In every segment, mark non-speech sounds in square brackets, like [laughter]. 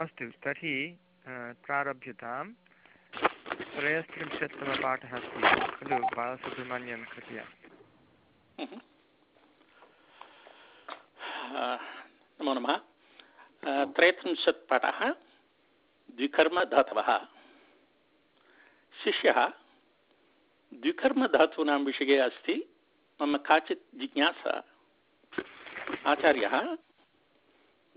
अस्तु, तर्हि प्रारभ्यतां। त्रयस्त्रिंशत्तमपाठः अस्ति, खलु बालसुब्रह्मण्यं कृपया। नमो नमः। त्रयत्रिंशत् पाठः, द्विकर्मधातवः। शिष्यः, द्विकर्मधातूनां विषये अस्ति, मम काचित् जिज्ञासा। आचार्यः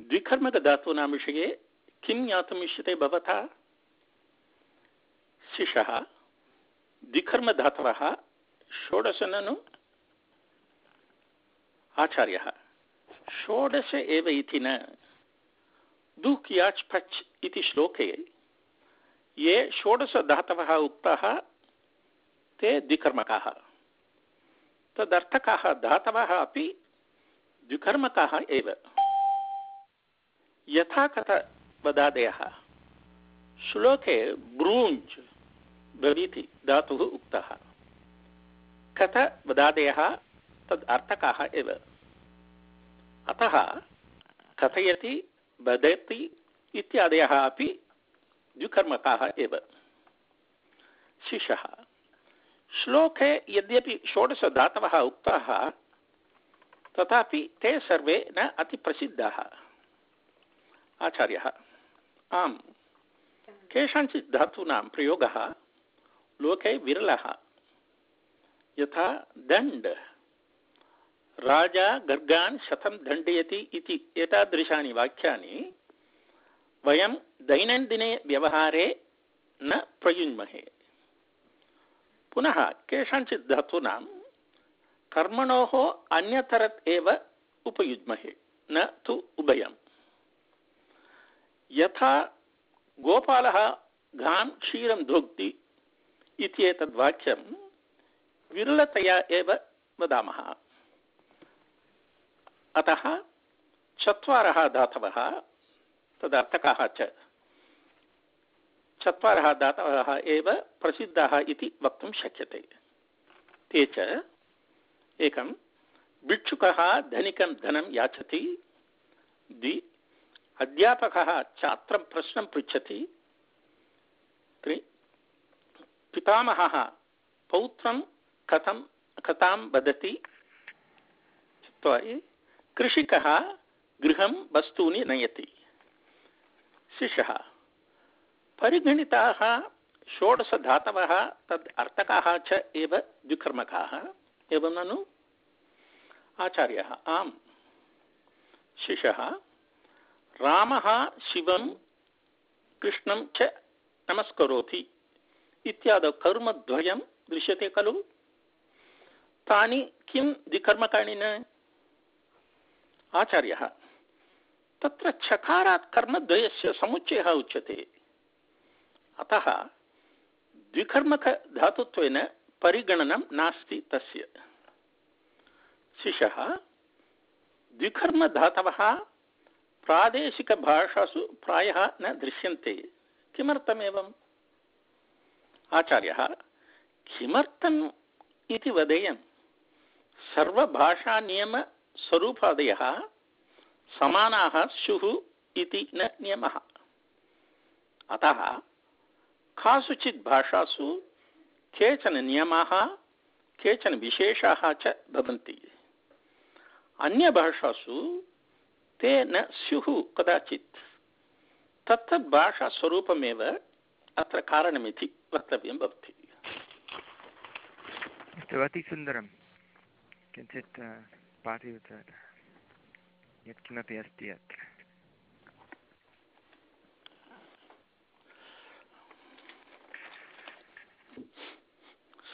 द्विकर्मकधातूनां विषये किं ज्ञातुम् इष्यते भवता? शिशः द्विकर्मधातवः षोडश ननु आचार्यः। षोडश एव इति न। दुक् याच् पच् इति श्लोके ये षोडशधातवः उक्ताः, ते द्विकर्मकाः तदर्थकाः धातवः अपि द्विकर्मकाः एव। यथा कथ वदादयः श्लोके ब्रूञ्ज् भवीति धातुः उक्तः। कथ वदादयः तद् अर्थकाः एव। अतः कथयति, वदति इत्यादयः अपि द्विकर्मकाः एव। शिशः। श्लोके यद्यपि षोडशधातवः उक्ताः, तथापि ते सर्वे न अतिप्रसिद्धाः। आचार्यः। आम्। केषाञ्चित् धातूनां प्रयोगः लोके विरलः। यथा दण्ड्। राजा गर्गान् शतं दण्डयति इति एतादृशानि वाक्यानि वयं दैनन्दिने व्यवहारे न प्रयुञ्ज्महे। पुनः केषाञ्चित् धातूनां कर्मणोः अन्यतरत् एव उपयुज्महे न तु उभयम्। यथा गोपालः घान् क्षीरं धोक्ति इत्येतद् वाक्यं विरलतया एव वदामः। अतः चत्वारः धातवः तदर्थकाः च। चत्वारः धातवः एव प्रसिद्धाः इति वक्तुं शक्यते। ते च एकं भिक्षुकः धनिकं धनं याचति द्वि अध्यापकः छात्रं प्रश्नं पृच्छति त्रि पितामहः पौत्रं कथं, कथां वदति? कृषिकः गृहं वस्तूनि नयति। शिशः परिगणिताः षोडशधातवः तद् अर्थकाः च एव द्विकर्मकाः, एवं ननु? आचार्यः, आम्। रामः शिवं, कृष्णं च नमस्करोति इत्यादौ कर्मद्वयं दृश्यते खलु। तानि किं द्विकर्मकाणि न? आचार्यः, तत्र चकारात् कर्मद्वयस्य समुच्चयः उच्यते। अतः द्विकर्मकधातुत्वेन परिगणनं नास्ति तस्य। शिशः द्विकर्मधातवः प्रादेशिकभाषासु प्रायः न दृश्यन्ते। किमर्थमेवम्? आचार्यः, किमर्थम् इति वदेयं सर्वभाषानियमस्वरूपादयः समानाः स्युः इति न नियमः। अतः कासुचित् भाषासु केचन नियमाः, केचन विशेषाः च भवन्ति अन्यभाषासु ते न स्युः कदाचित्। तत्तद् भाषास्वरूपमेव अत्र कारणमिति वक्तव्यं भवति। अस्तु अतिसुन्दरं। किञ्चित् पाठयत यत्किमपि अस्ति अत्र।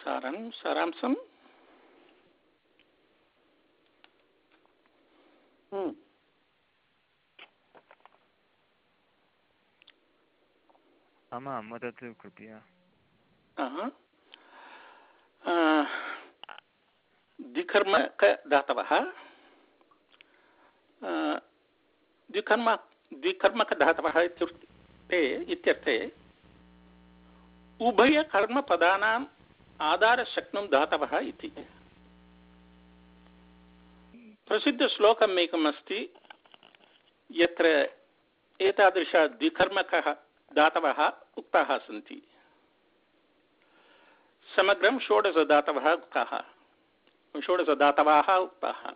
सारं सारांशं। आमां वदतु कृपया। द्विकर्मकधातवः द्विकर्म द्विकर्मकधातवः इत्युक्ते, इत्यर्थे उभयकर्मपदानाम् आधारशक्नुं धातवः इति। प्रसिद्धश्लोकम् एकम् अस्ति यत्र एतादृश द्विकर्मकः धातवः उक्ताः सन्ति। समग्रं षोडशधातवः उक्ताः। षोडशधातवाः उक्ताः।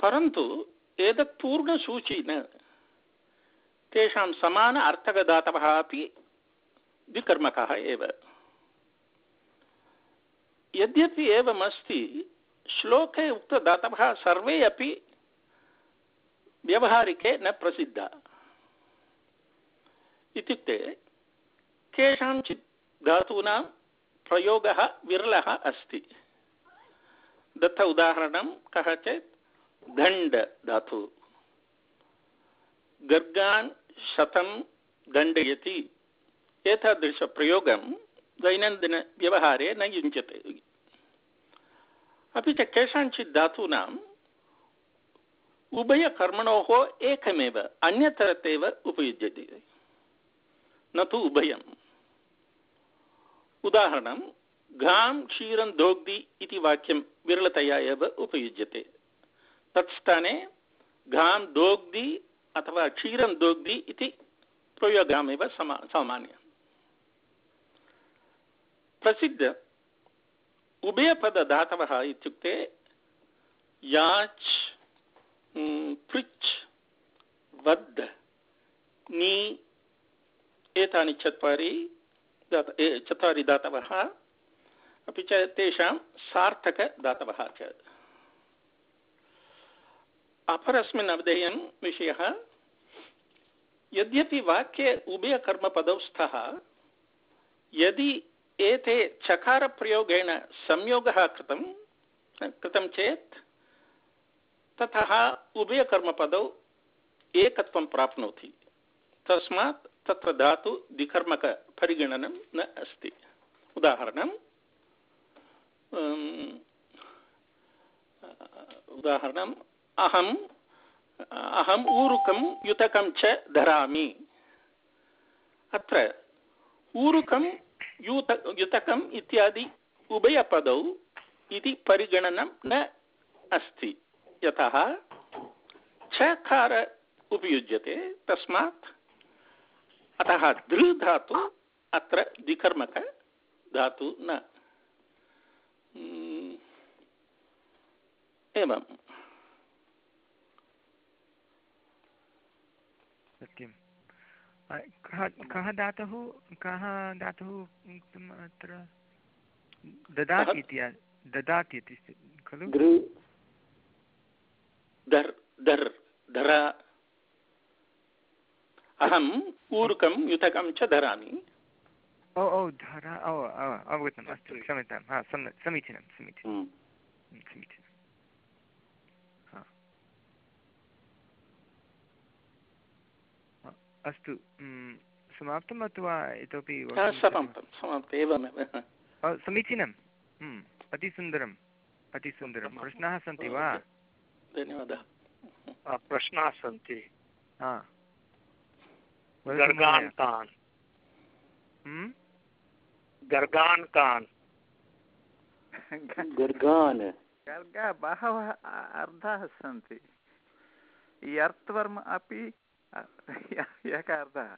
परन्तु एतत् पूर्णसूचीन तेषां समान अर्थकदातवः अपि द्विकर्मकः एव। यद्यपि एवमस्ति, श्लोके उक्तदातवः सर्वे अपि व्यवहारिके न प्रसिद्धा। इत्युक्ते केषाञ्चित् धातूनां प्रयोगः विरलः अस्ति। दत्त उदाहरणं, कः चेत् दण्ड धातु। गर्गान् शतं दण्डयति। एतादृशप्रयोगं दैनन्दिनव्यवहारे न युञ्जते। अपि च केषाञ्चित् धातूनाम् उभयकर्मणोः एकमेव अन्यतरतेव उपयुज्यते। न तु उभयम्। उदाहरणं घां क्षीरं दोग्धि इति वाक्यं विरलतया एव उपयुज्यते। तत्स्थाने घां दोग्धि अथवा क्षीरं दोग्धि इति प्रयोगमेव समा, सामान्यम्। प्रसिद्ध उभयपदधातवः इत्युक्ते याच् पृच्, वद्, नी एतानि चत्वारि चत्वारि दातवः। अपि च तेषां सार्थकदातवः च। अपरस्मिन् अवधेयं विषयः, यद्यपि वाक्ये उभयकर्मपदौ स्तः यदि एते चकारप्रयोगेण संयोगः कृतं कृतं चेत्, ततः उभयकर्मपदौ एकत्वं प्राप्नोति। तस्मात् तत्र धातु द्विकर्मकपरिगणनं न अस्ति। उदाहरणम् उदाहरणम् अहम् अहम् ऊरुकं युतकं च धरामि। अत्र ऊरुकं, यूत, युतकम् इत्यादि उभयपदौ इति परिगणनं न अस्ति। यतः चकार उपयुज्यते, तस्मात् अतः दृ धातु अत्र द्विकर्मक धातु न। एवं। सत्यं कः कः धातुः कः धातुः उक्तम् अत्र? ददाति इति ददाति इति खलु? धर् धर् धर। अहम् ऊरुकं युतकं च धरामि। ओ ओ धरा ओ अवगतम् अस्तु क्षम्यतां हा समीचीनं समीचीनं। समीचीनं। अस्तु समाप्तम् अथवा इतोपि समीचीनम् अतिसुन्दरम् अतिसुन्दरं प्रश्नाः सन्ति वा? धन्यवादः। प्रश्नाः सन्ति। गर्गान् कान् गर्गान् कान् गर्गान् गर्गा बहवः अर्थाः सन्ति यर्त्वर्म अपि एकः अर्थः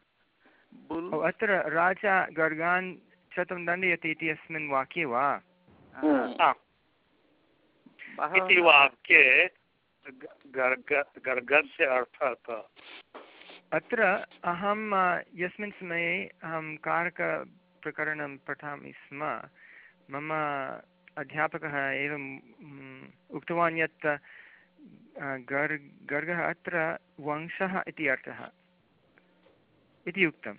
अत्र राजा गर्गान् शतं दण्डयति इति अस्मिन् वाक्ये वा इति वाक्ये गर्गस्य अर्थः कः अत्र अहं यस्मिन् समये अहं कारकप्रकरणं पठामि स्म। मम अध्यापकः एवम् उक्तवान् यत् गर् गर्गः अत्र वंशः इति अर्थः। इति उक्तं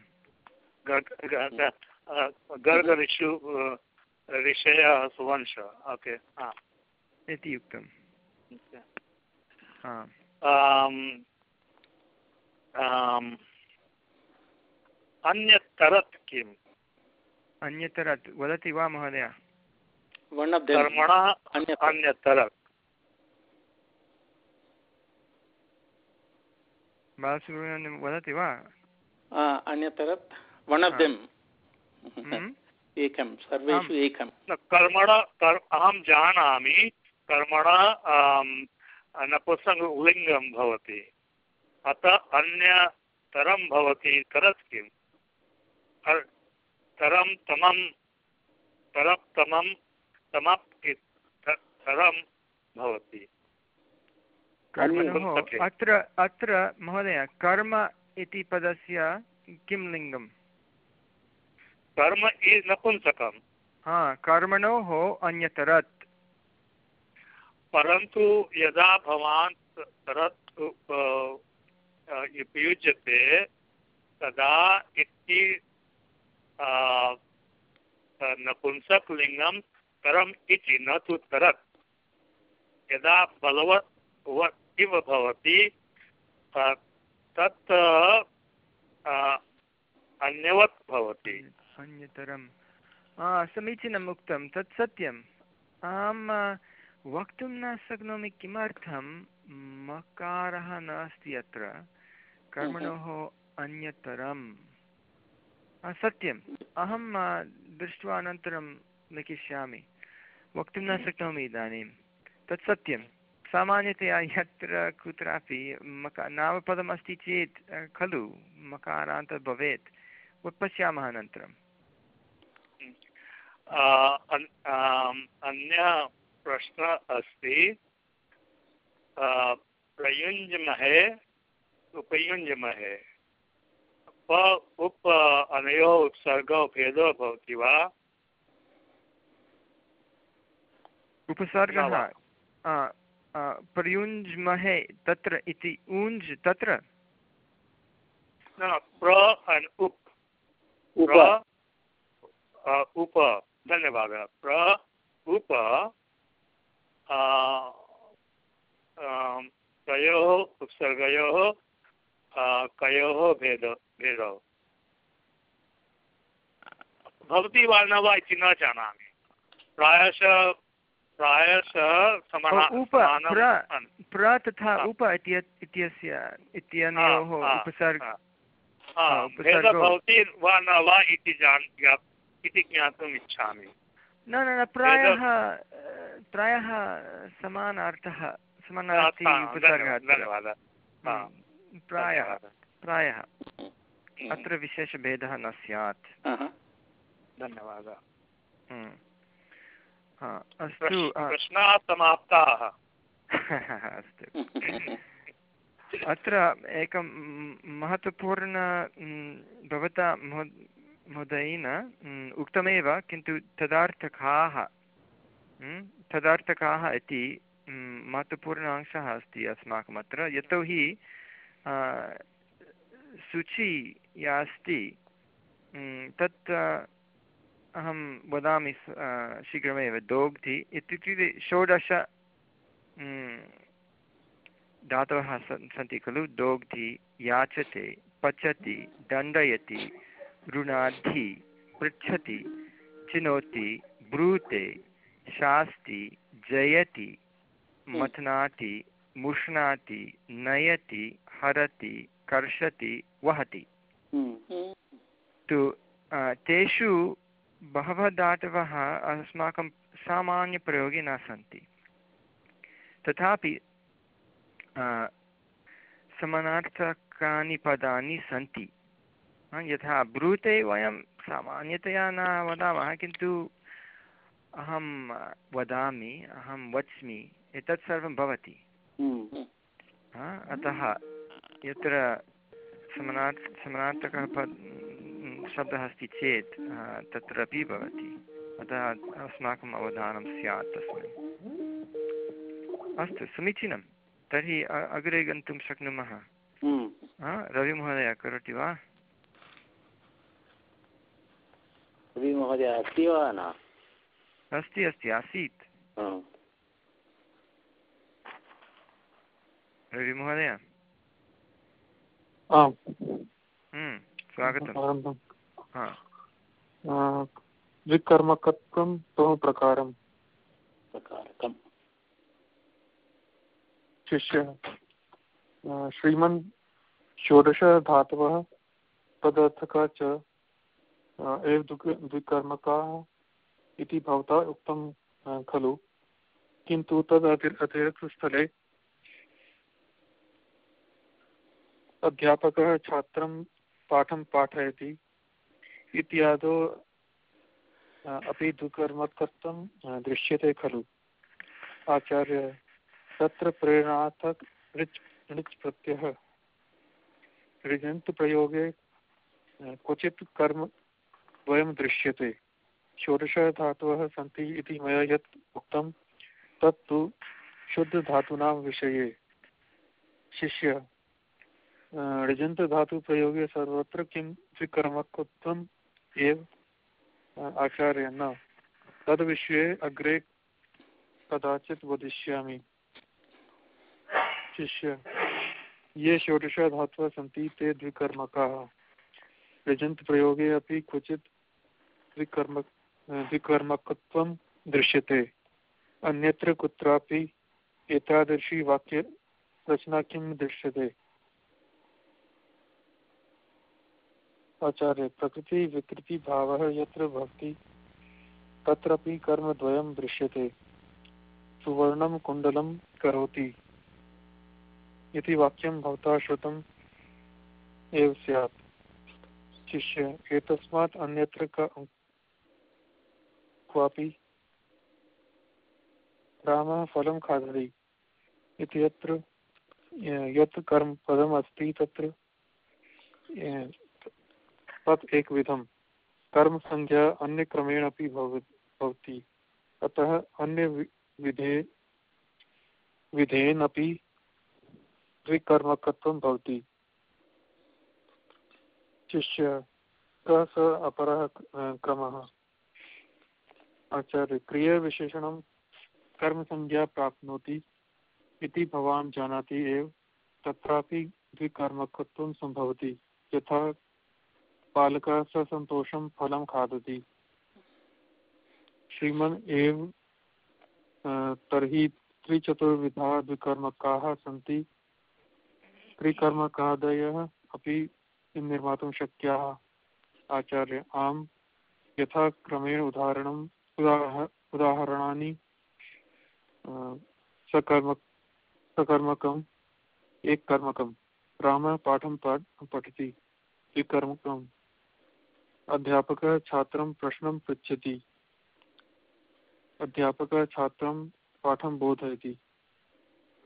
गर्गऋषु ऋषयः सुवंश। ओके इति उक्तम्। अन्यतरत् किम्? अन्यतरत् वदति वा महोदय? कर्मणः अन्यतरत्. बालसुब्रह्मण्यं वदति वा? अन्यतरत्. वणव्यम् [laughs] एकं सर्वेषु एकं. कर्मण अहं जानामि कर्मणः नपुंसकलिङ्गं भवति। अतः अन्यतरं भवति तरत् किम्? तरं तमं तरप्तमं तमप् तरं भवति। कर्मणोः अत्र अत्र महोदय कर्म इति पदस्य किं लिङ्गम्? कर्म इस् नपुंसकं हा कर्मणोः अन्यतरत्। परन्तु यदा भवान् तरत् उपयुज्यते तदा इति नपुंसकलिङ्गं तरम् इति न तु तरत् यदा बलवत् इव भवति तत् अन्यवत् भवति। अन्यतरं समीचीनम् उक्तं। तत् सत्यम्। अहं वक्तुं न शक्नोमि किमर्थं मकारः नास्ति अत्र। कर्मणोः अन्यतरं सत्यम्। अहं दृष्ट्वा अनन्तरं लिखिष्यामि। वक्तुं न शक्नोमि इदानीं। तत् सत्यं सामान्यतया यत्र कुत्रापि मका नामपदमस्ति चेत् खलु मकारान्त भवेत्। पश्यामः अनन्तरं अन्य प्रश्न अस्ति। प्रयुञ्जमहे उपयुञ्जमहे प उप अनयोः उत्सर्गो भेदो भवति वा? उपसर्गः। प्रयुञ्ज्महे तत्र इति ऊञ्ज् तत्र? प्र उप। उप। उप। धन्यवादः। प्र उप तयोः उत्सर्गयोः कयोः भेद भेदौ। भवति वा न वा इति न जानामि। प्रायशः प्रायशः उप प्र तथा उप इत्यस्य इत्यनयोः उपसर्ग भवति वा न वा इति जान् इति ज्ञातुम् इच्छामि। न न न प्रायः प्रायः समानार्थः समानार्थी उपसर्गः धन्यवादः। प्रायः प्रायः। अत्र विशेषभेदः न स्यात्। धन्यवादः। अस्तु प्रश्नाः समाप्ताः। [laughs] अस्तु। अत्र एकं महत्त्वपूर्ण भवता महोदयेन उक्तमेव किन्तु तदार्थकाः तदार्थकाः इति महत्त्वपूर्ण अंशः अस्ति अस्माकम् अत्र यतोहि सूची या अस्ति तत् अहं वदामि शीघ्रमेव। दोग्धि इत्युक्ते षोडश धातवः सन्ति खलु? दोग्धि याचते, पचति, दण्डयति, रुणाद्धि, पृच्छति, चिनोति, ब्रूते, शास्ति, जयति, मथनाति, मुष्णाति, नयति हरति कर्षति वहति। तु तेषु बहवः धातवः अस्माकं सामान्यप्रयोगे न सन्ति। तथापि समानार्थकानि पदानि सन्ति। यथा ब्रूते वयं सामान्यतया न वदामः किन्तु अहं वदामि अहं वच्मि एतत् सर्वं भवति। अतः यत्र समानार्थ समानार्थकः पद् शब्दः अस्ति चेत् तत्रापि भवति। अतः अस्माकम् अवधानं स्यात् तस्मिन् अस्तु समीचीनं। तर्हि अग्रे गन्तुं शक्नुमः? रविमहोदय करोति वा? रविमहोदय अस्ति वा न? अस्ति अस्ति आसीत्। रविमहोदय? स्वागतं द्विकर्मकत्वं प्रकारं प्रकारकम्। शिष्यः श्रीमन् षोडशधातवः पदार्थकः च एव द्विकर्मकाः इति भवता उक्तं खलु। किन्तु तद् अतिरिक्तस्थले अध्यापकः छात्रं पाठं पाठयति इत्यादौ अपि दुकर्मकर्तुं दृश्यते खलु। आचार्य, तत्र प्रेरणार्थक ऋच् ऋच् प्रत्ययः। ऋजन्त प्रयोगे क्वचित् कर्म द्वयं दृश्यते। षोडशधातवः सन्ति इति मया यत् उक्तं, तत्तु शुद्धधातूनां विषये। शिष्य ऋजन्तधातुप्रयोगे सर्वत्र किं त्रिकर्मकत्वम् एव आचार्य न तद्विषये अग्रे कदाचित् वदिष्यामि। शिष्य, ये षोडशधातवः सन्ति ते द्विकर्मकाः। ऋजन्तप्रयोगे अपि क्वचित् द्विकर्म द्विकर्मकत्वं दृश्यते। अन्यत्र कुत्रापि एतादृशी वाक्यरचना किं दृश्यते? आचार्य, प्रकृति विकृति भावः यत्र भवति, तत्रापि कर्मद्वयं दृश्यते। सुवर्णं कुण्डलं करोति। इति वाक्यं भवता श्रुतम् एव स्यात्। शिष्य, एतस्मात् अन्यत्र क्वापि रामः फलं खादति। इति यत्र, यत् अस्ति तत्र तत् एकविधं। कर्मसंज्ञा अन्यक्रमेण अपि भवति। अतः अन्यविधे विधेनपि द्विकर्मकत्वं भवति। शिष्य, कः, स, अपरः क्रमः। आचार्य, क्रियाविशेषणं कर्मसंज्ञा प्राप्नोति इति भवान् जानाति एव, तत्रापि यथा बालकः ससन्तोषं फलं खादति। श्रीमन् एव तर्हि त्रिचतुर्विधाः द्विकर्मकाः सन्ति। त्रिकर्मकादयः अपि निर्मातुं शक्याः। आचार्य, आम्, यथा क्रमेण उदाहरणं उदाहरणानि सकर्म, सकर्मकम् एककर्मकं रामः पाठं पठति। द्विकर्मकम् अध्यापकः छात्रं प्रश्नं पृच्छति। अध्यापकः छात्रं पाठं बोधयति।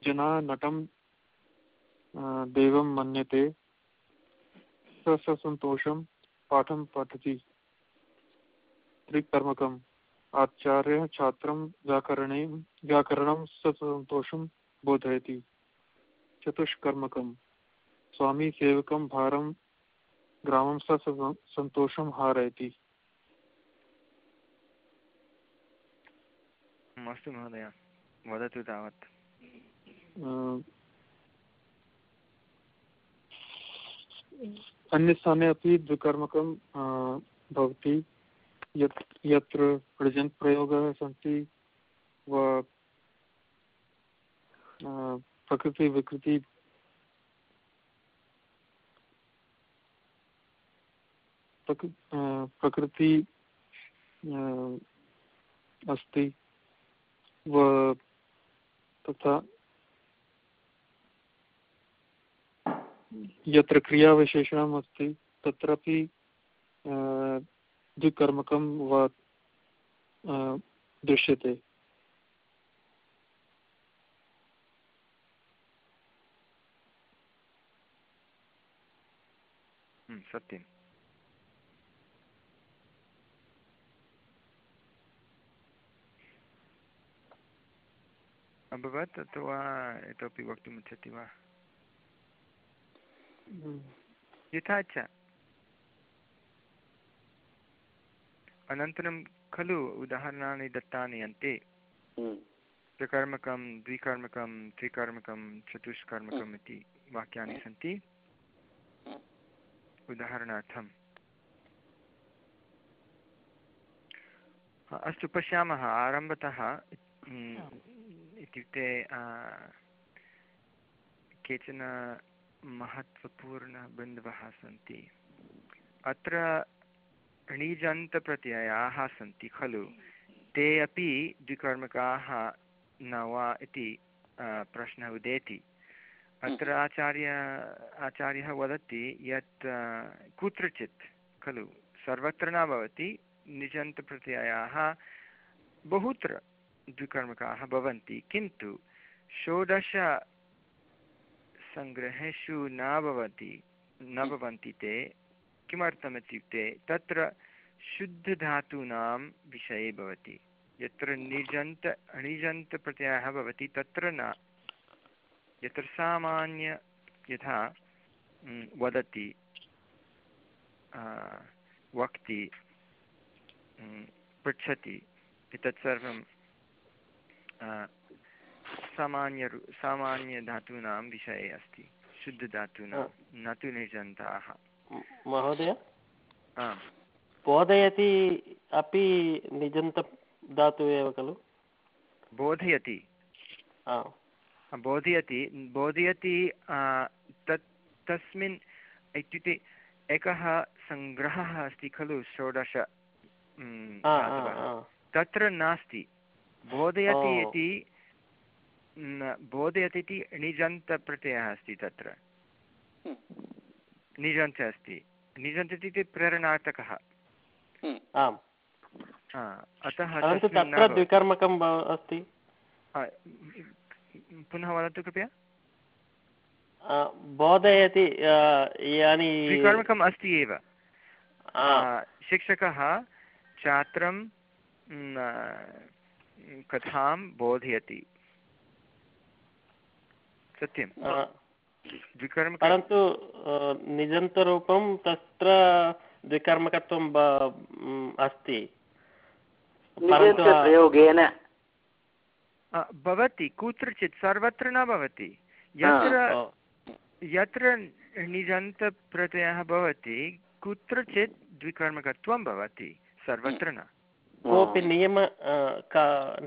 जनाः नटं देवं मन्यते। स सन्तोषं पाठं पठति। त्रिकर्मकम्। आचार्यः छात्रं व्याकरणे, व्याकरणं ससन्तोषं स्वामी सेवकं भारं ग्रामं स सन्तोषं हारयति। अस्तु महोदय वदतु तावत्। अन्यस्थाने अपि द्विकर्मकं भवति। यत् यत्र प्रजेण्ट् प्रयोगः सन्ति वा प्रकृतिविकृति प्रकृति अस्ति तथा यत्र क्रियाविशेषणम् अस्ति तत्रापि द्विकर्मकं वा दृश्यते। हम्म, अभवत् अथवा इतोपि वक्तुमिच्छति वा। यथा च अनन्तरं खलु उदाहरणानि दत्तानि अन्ते त्रिकर्मकं द्विकर्मकं त्रिकर्मकं चतुष्कर्मकम् इति वाक्यानि सन्ति उदाहरणार्थम् अस्तु पश्यामः आरम्भतः इत्युक्ते केचन महत्त्वपूर्णबिन्दवः सन्ति। अत्र णिजन्तप्रत्ययाः सन्ति खलु। ते अपि द्विकर्मकाः न वा इति प्रश्नः उदेति। अत्र आचार्य, आचार्यः वदति यत् कुत्रचित् खलु, सर्वत्र न भवति, निजन्तप्रत्ययाः बहुत्र। द्विकर्मकाः भवन्ति। किन्तु षोडश सङ्ग्रहेषु न भवति न भवन्ति ते। किमर्थम् इत्युक्ते तत्र शुद्धधातूनां विषये भवति। यत्र निजन्त अणिजन्तप्रत्ययः भवति तत्र न। यत्र सामान्य यथा वदति वक्ति पृच्छति एतत् सर्वं सामान्यरु सामान्यधातूनां विषये अस्ति शुद्धधातूनां न तु निजन्ताः। महोदय? बोधयति अपि निजन्तधातुः एव खलु? बोधयति। बोधयति बोधयति तत् तस्मिन् इत्युक्ते एकः सङ्ग्रहः अस्ति खलु षोडश तत्र नास्ति। बोधयति इति बोधयति इति णिजन्तप्रत्ययः अस्ति तत्र। निजन्त अस्ति। निजन्त इत्युक्ते प्रेरणार्थकः। आम्। अतः तत्र द्विकर्मकम् अस्ति। पुनः वदतु कृपया। बोधयति यानि द्विकर्मकम् अस्ति एव। शिक्षकः छात्रं कथां बोधयति। सत्यं। द्विकर्म परन्तु निजन्तरूपं तत्र द्विकर्मकत्वं अस्ति। प्रयोगेन भवति कुत्रचित् सर्वत्र न भवति। यत्र यत्र निजन्तप्रत्ययः भवति कुत्रचित् द्विकर्मकत्वं भवति सर्वत्र न। कोऽपि नियम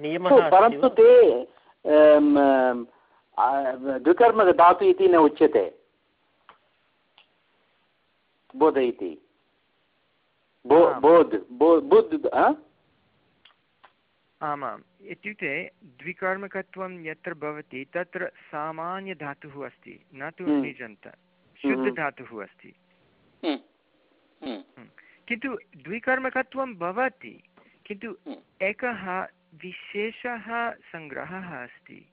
नियमः परन्तु ते द्विकर्मधातु इति न उच्यते। बोध इति। बोध् बुद् आमाम्। इत्युक्ते द्विकर्मकत्वं यत्र भवति तत्र सामान्यधातुः अस्ति न तु निजन्त शुद्धधातुः अस्ति। किन्तु द्विकर्मकत्वं भवति किन्तु एकः विशेषः सङ्ग्रहः अस्ति।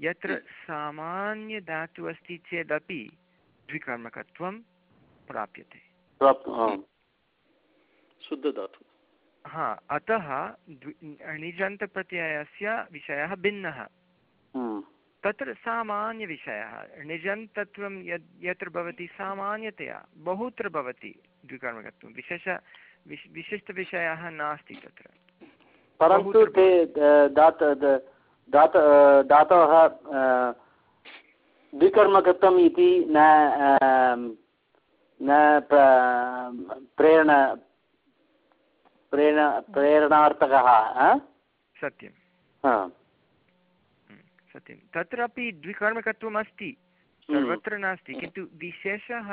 यत्र सामान्यधातुः अस्ति चेदपि द्विकर्मकत्वं प्राप्यते। शुद्धधातु। हा अतः णिजन्तप्रत्ययस्य विषयः भिन्नः। तत्र सामान्यविषयः णिजन्तत्वं यद् यत्र भवति सामान्यतया बहुत्र भवति द्विकर्मकत्वं। विशेष विश् विशिष्टविषयः नास्ति तत्र। परन्तु ते दात दात धातवः द्विकर्मकत्वम् इति न न प्रेरण प्रेरण प्रेरणार्थकः सत्यं सत्यं तत्रापि द्विकर्मकत्वम् अस्ति सर्वत्र नास्ति। किन्तु विशेषः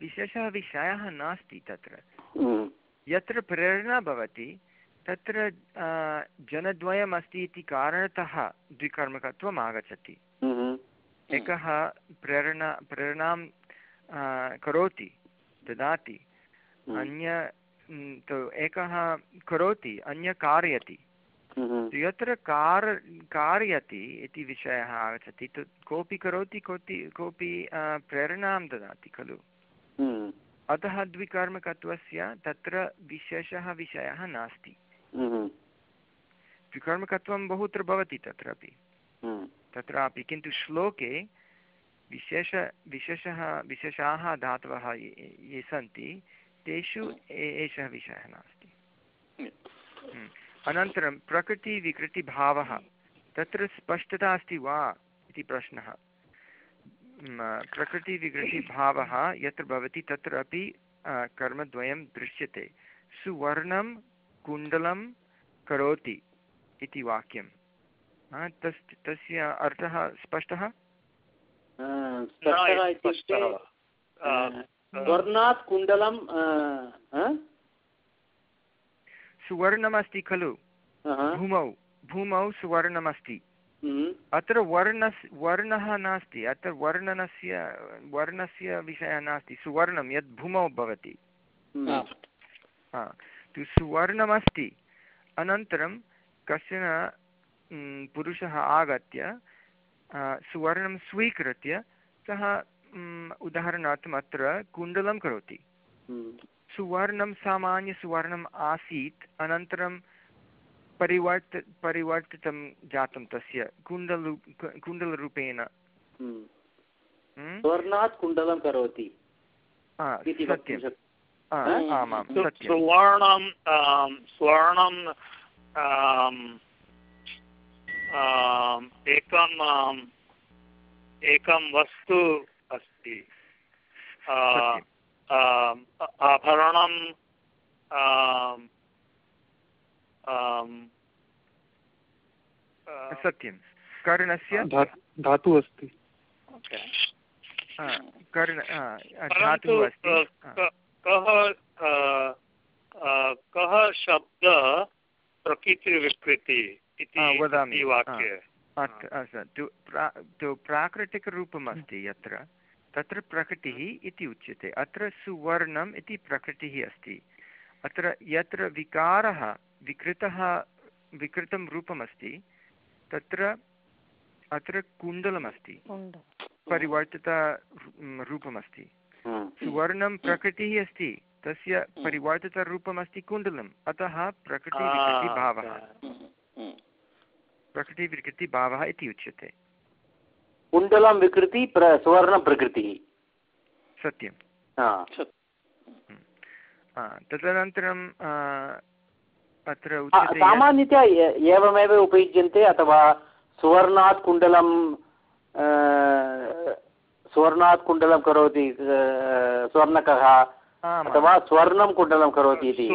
विशेषः विषयः नास्ति तत्र। यत्र प्रेरणा भवति तत्र जनद्वयम् अस्ति इति कारणतः द्विकर्मकत्वम् आगच्छति। एकः प्रेरणा प्रेरणां करोति ददाति अन्य तु एकः करोति अन्य कारयति। यत्र कार कारयति इति विषयः आगच्छति कोऽपि करोति कोऽपि कोऽपि प्रेरणां ददाति खलु। अतः द्विकर्मकत्वस्य तत्र विशेषः विषयः नास्ति। द्विकर्मकत्वं बहुत्र भवति तत्रापि। तत्रापि किन्तु श्लोके विशेष विशेषः विशेषाः धातवः ये सन्ति तेषु एषः विषयः नास्ति। अनन्तरं प्रकृतिविकृतिभावः। तत्र स्पष्टता अस्ति वा इति प्रश्नः। प्रकृतिविकृतिभावः यत्र भवति तत्र अपि कर्मद्वयं दृश्यते। सुवर्णं कुण्डलं करोति इति वाक्यं तस् तस्य अर्थः स्पष्टः? कुण्डलं सुवर्णमस्ति खलु। भूमौ भूमौ सुवर्णमस्ति। अत्र वर्णस् वर्णः नास्ति अत्र वर्णनस्य वर्णस्य विषयः नास्ति सुवर्णं यद् भूमौ भवति। हा। तु सुवर्णमस्ति अनन्तरं कश्चन पुरुषः आगत्य सुवर्णं स्वीकृत्य सः उदाहरणार्थम् अत्र कुण्डलं करोति। हम्म, सुवर्णं सामान्यसुवर्णम् आसीत् अनन्तरं परिवर्त परिवर्तितं जातं तस्य कुण्डलू कुण्डलरूपेण। हम्म। स्वर्णात् कुण्डलं करोति हा, हा, हम्म। सुवर्णं स्वर्णं आम्, एकं वस्तु अस्ति। आभरणं सत्यं। कर्णस्य? धा धातुः अस्ति। ओके। हा, कर्ण हा, धातुः अस्ति। क- कः शब्दः प्रकृतिविकृति इति वदामि। वाक्ये? तु प्रा तु प्राकृतिकरूपम् अस्ति यत्र। तत्र प्रकृतिः इति उच्यते। अत्र सुवर्णम् इति प्रकृतिः अस्ति। अत्र यत्र विकारः विकृतः विकृतं रूपमस्ति तत्र अत्र कुण्डलमस्ति परिवर्तित रूपमस्ति। हम्म, सुवर्णं प्रकृतिः अस्ति तस्य परिवर्तितरूपमस्ति कुण्डलम् अतः प्रकृतिविकृतिभावः प्रकृतिविकृतिभावः इति उच्यते। कुण्डलं विकृति प्र सुवर्णप्रकृतिः सत्यं हा, हा, तदनन्तरं आ, अत्र उच्यते सामान्यतया एवमेव उपयुज्यन्ते अथवा सुवर्णात् कुण्डलं सुवर्णात् कुण्डलं करोति स्वर्णकः अथवा स्वर्णं कुण्डलं करोति इति।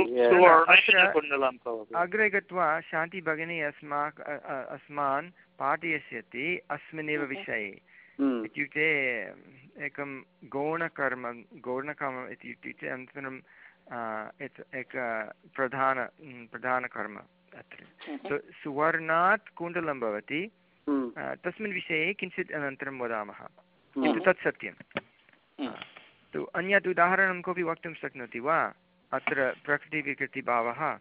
अग्रे गत्वा शान्तिभगिनी अस्माक अस्मान् पाठयस्यति अस्मिन्नेव विषये। हम्म, इत्युक्ते एकं गौणकर्म गौणकर्म इति इत्युक्ते अनन्तरं एक प्रधान प्रधानकर्म अत्र। सु- सुवर्णात् कुण्डलं भवति। हम्म, तस्मिन् विषये किञ्चित् अनन्तरं वदामः। हम्म। किन्तु तत् सत्यं। तु अन्यत् उदाहरणं कोऽपि वक्तुं शक्नोति वा? अत्र प्रकृतिविकृतिभावः?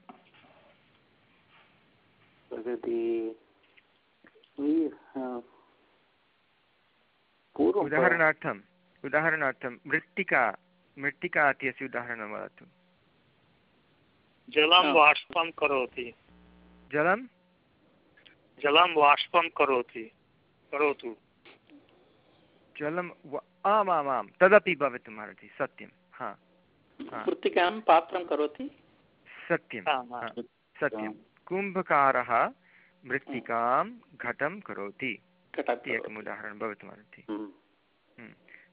उदाहरणार्थम् उदाहरणार्थं मृत्तिका मृत्तिका इत्यस्य उदाहरणं वदतु। जलं हा। बाष्पं करोति। जलं? जलं बाष्पं करोति। करोतु। जलं आमामां तदपि भवितुमर्हति सत्यं। हा हा, मृत्तिकां पात्रं करोति? सत्यं। हा, सत्यं। कुम्भकारः मृत्तिकां घटं करोति। इति एकम् उदाहरणं भवितुमर्हति हम्म।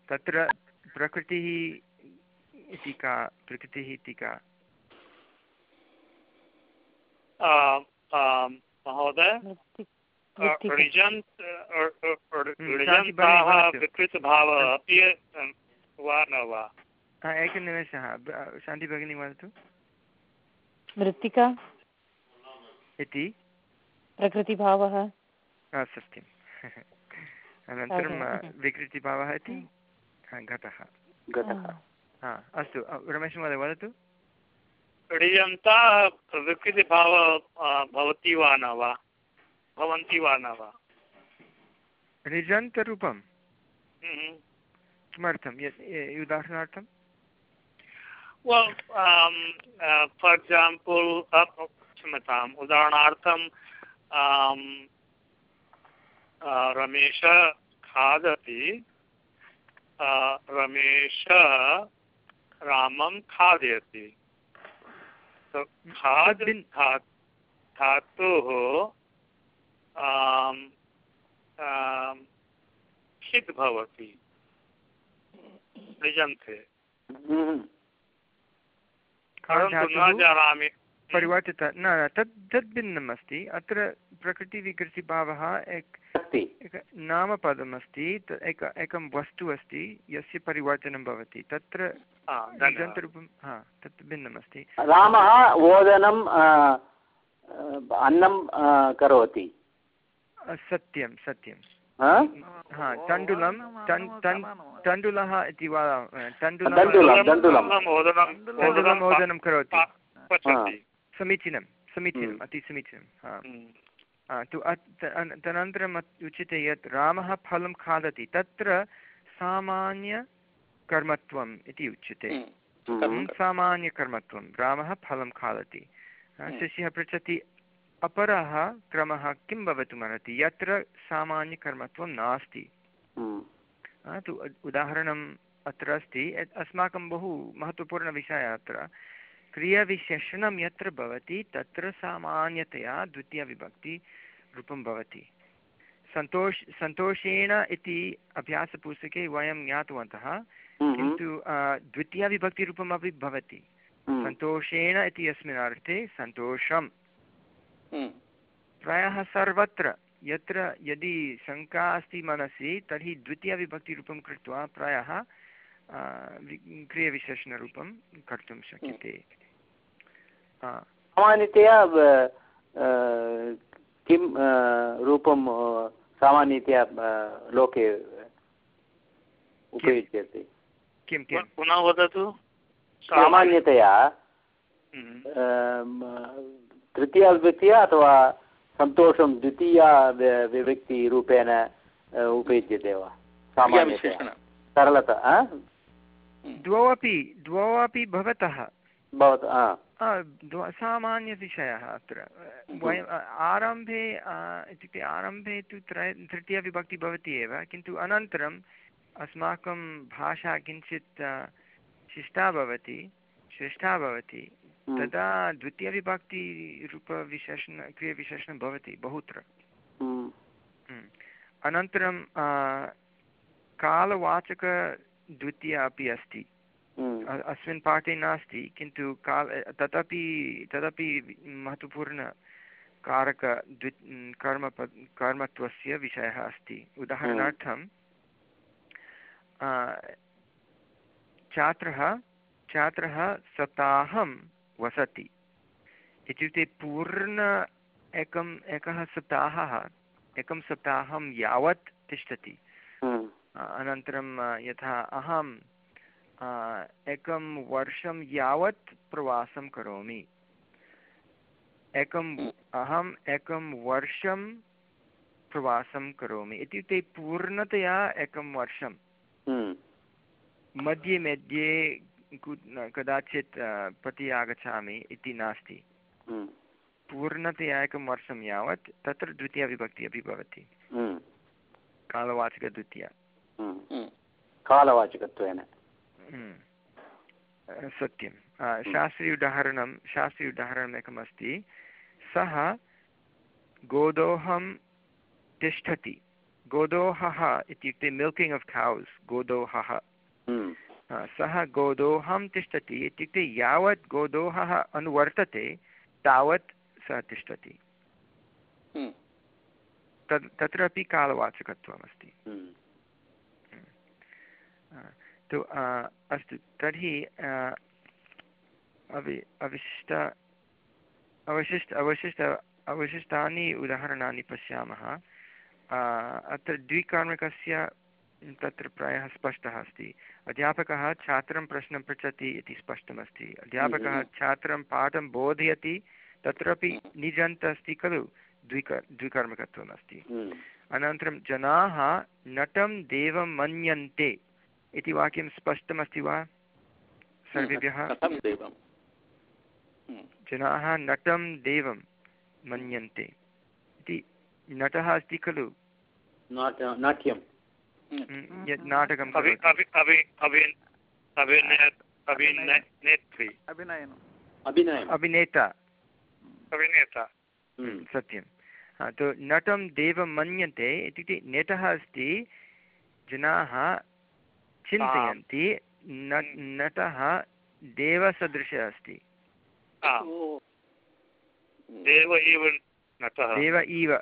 तत्र प्रकृतिः इति का प्रकृतिः इति का महोदय मृत्तिका ऋजन्त् हम्म, ऋजन्ताः। विकृतभावः अपि वा न वा एकनिमेषः ब- शान्तिभगिनी वदतु। मृत्तिका। इति? प्रकृतिभावः। सत्यम्। [laughs] अनन्तरं। विकृतिभावः इति? हा, घटः घटः। हा। अस्तु रमेशमहोदय वदतु। ऋजन्ता विकृतिभाव भवति वा न वा? भवन्ति वा न वा? ऋजन्तरूपं Mhm. किमर्थं? यत् उदाहरणार्थं? Well, um, uh, for example, uh, उदाहरणार्थं um, uh, रमेश खादति uh, रमेश रामं खादयति। खाद धा- धातुः खिद् भवति। निजन्ते। हम्म। न जानामि। परिवर्तित न न तद् तद् भिन्नम् अस्ति अत्र प्रकृतिविकृतिभावः एक अस्ति। एक नामपदमस्ति त- एक एकं वस्तु अस्ति यस्य परिवर्तनं भवति। तत्र हा। निजन्तरूपं हा तत् भिन्नमस्ति। रामः ओदनं अन्नं करोति। सत्यं सत्यं। हा? हा तण्डुलं तण्डुलः इति वा तण्डुलः ओदनं करोति। समीचीनं समीचीनम्। अतिसमीचीनं हा। हम्म। तु त- तदनन्तरम् उच्यते यत् रामः फलं खादति तत्र सामान्यकर्मत्वम् इति उच्यते। सामान्यकर्मत्वं रामः फलं खादति। शिष्यः पृच्छति अपरः क्रमः किं भवितुमर्हति यत्र सामान्यकर्मत्वं नास्ति। तु उदाहरणम् अत्र अस्ति अस्माकं बहु महत्त्वपूर्णविषयः अत्र क्रियाविशेषणं यत्र भवति तत्र सामान्यतया द्वितीयविभक्तिरूपं भवति सन्तोष सन्तोषेण इति अभ्यासपुस्तके वयं ज्ञातवन्तः हम्म। किन्तु द्वितीयविभक्तिरूपमपि भवति हम्म। सन्तोषेण इति अस्मिन् अर्थे सन्तोषं हम्म। प्रायः सर्वत्र यत्र यदि शङ्का अस्ति मनसि तर्हि द्वितीयविभक्तिरूपं कृत्वा प्रायः क्रियविशेषणरूपं कर्तुं शक्यते सामान्यतया अ, अ, किं रूपं सामान्यतया लोके उपयुज्यते। किं किं? पुनः वदतु। सामान्यतया हम्म। अम, अथवा सन्तोषं द्वितीया विभक्तिरूपेण उपयुज्यते वा? सामान्यतया। सरलता? द्वौ अपि द्वौ अपि भवतः। सामान्यविषयः अत्र। वयम् आ, आरम्भे इत्युक्ते आरम्भे तु त्रय तृतीयविभक्ति भवति एव किन्तु अनन्तरम् अस्माकं भाषा किञ्चित् शिष्टा भवति श्रेष्ठा भवति। हम्म, तदा द्वितीयविभक्तिरूपविशेषण क्रियविशेषणं भवति बहुत्र। हम्म, हम्म। अनन्तरं कालवाचकद्वितीया अपि अस्ति। हम्म, अस्मिन् पाठे नास्ति किन्तु काल तदपि तदपि महत्त्वपूर्णकारक द्वि कर्म कर्मत्वस्य विषयः अस्ति उदाहरणार्थं छात्रः छात्रः सप्ताहं वसति इत्युक्ते पूर्ण एकम् एकः सप्ताहः एकं सप्ताहं यावत् तिष्ठति अनन्तरं यथा अहं एकं वर्षं यावत् प्रवासं करोमि। एकम् अहम् एकं वर्षं प्रवासं करोमि। इत्युक्ते पूर्णतया एकं वर्षं। हम्म, मध्ये मध्ये कु- कदाचित् प्रति आगच्छामि इति नास्ति। हम्म, पूर्णतया एकं वर्षं यावत् तत्र द्वितीयविभक्तिः अपि भवति। हम्म, कालवाचकद्वितीया। हम्म। हम्म। कालवाचकत्वेन। हम्म. सत्यं। अ, शास्त्री उदाहरणं शास्त्री उदाहरणम् एकमस्ति। सः गोदोहं तिष्ठति। गोदोहः इत्युक्ते मिल्किङ्ग् आफ् कौस् गोदोहः। हम्म, सः गोदोहं तिष्ठति इत्युक्ते यावत् गोदोहः अनुवर्तते तावत् सः तिष्ठति। हम्म। तद् तत्रापि कालवाचकत्वमस्ति। हम्म, तु अ, अस्तु। तर्हि अवि अविशिष्ट अवशिष्ट अवशिष्ट अवशिष्टानि उदाहरणानि पश्यामः। अत्र द्विकार्मिकस्य तत्र प्रायः स्पष्टः अस्ति। अध्यापकः छात्रं प्रश्नं पृच्छति इति स्पष्टमस्ति। अध्यापकः छात्रं पाठं बोधयति तत्रापि निजन्त अस्ति खलु द्विक द्विकर्मकत्वम् अस्ति हम्म, अनन्तरं जनाः नटं देवं मन्यन्ते। इति वाक्यं स्पष्टमस्ति वा? सर्वेभ्यः? हम्म। जनाः नटं देवं मन्यन्ते। इति नटः अस्ति खलु? नाट्यं mm, यत् नाटकं अभिनेता। अभिनेता। हम्म, सत्यं हा, तु नटं देवं मन्यन्ते इत्युक्ते नटः अस्ति जनाः चिन्तयन्ति न नटः देवसदृशः अस्ति। देव इव नटः। देव इव।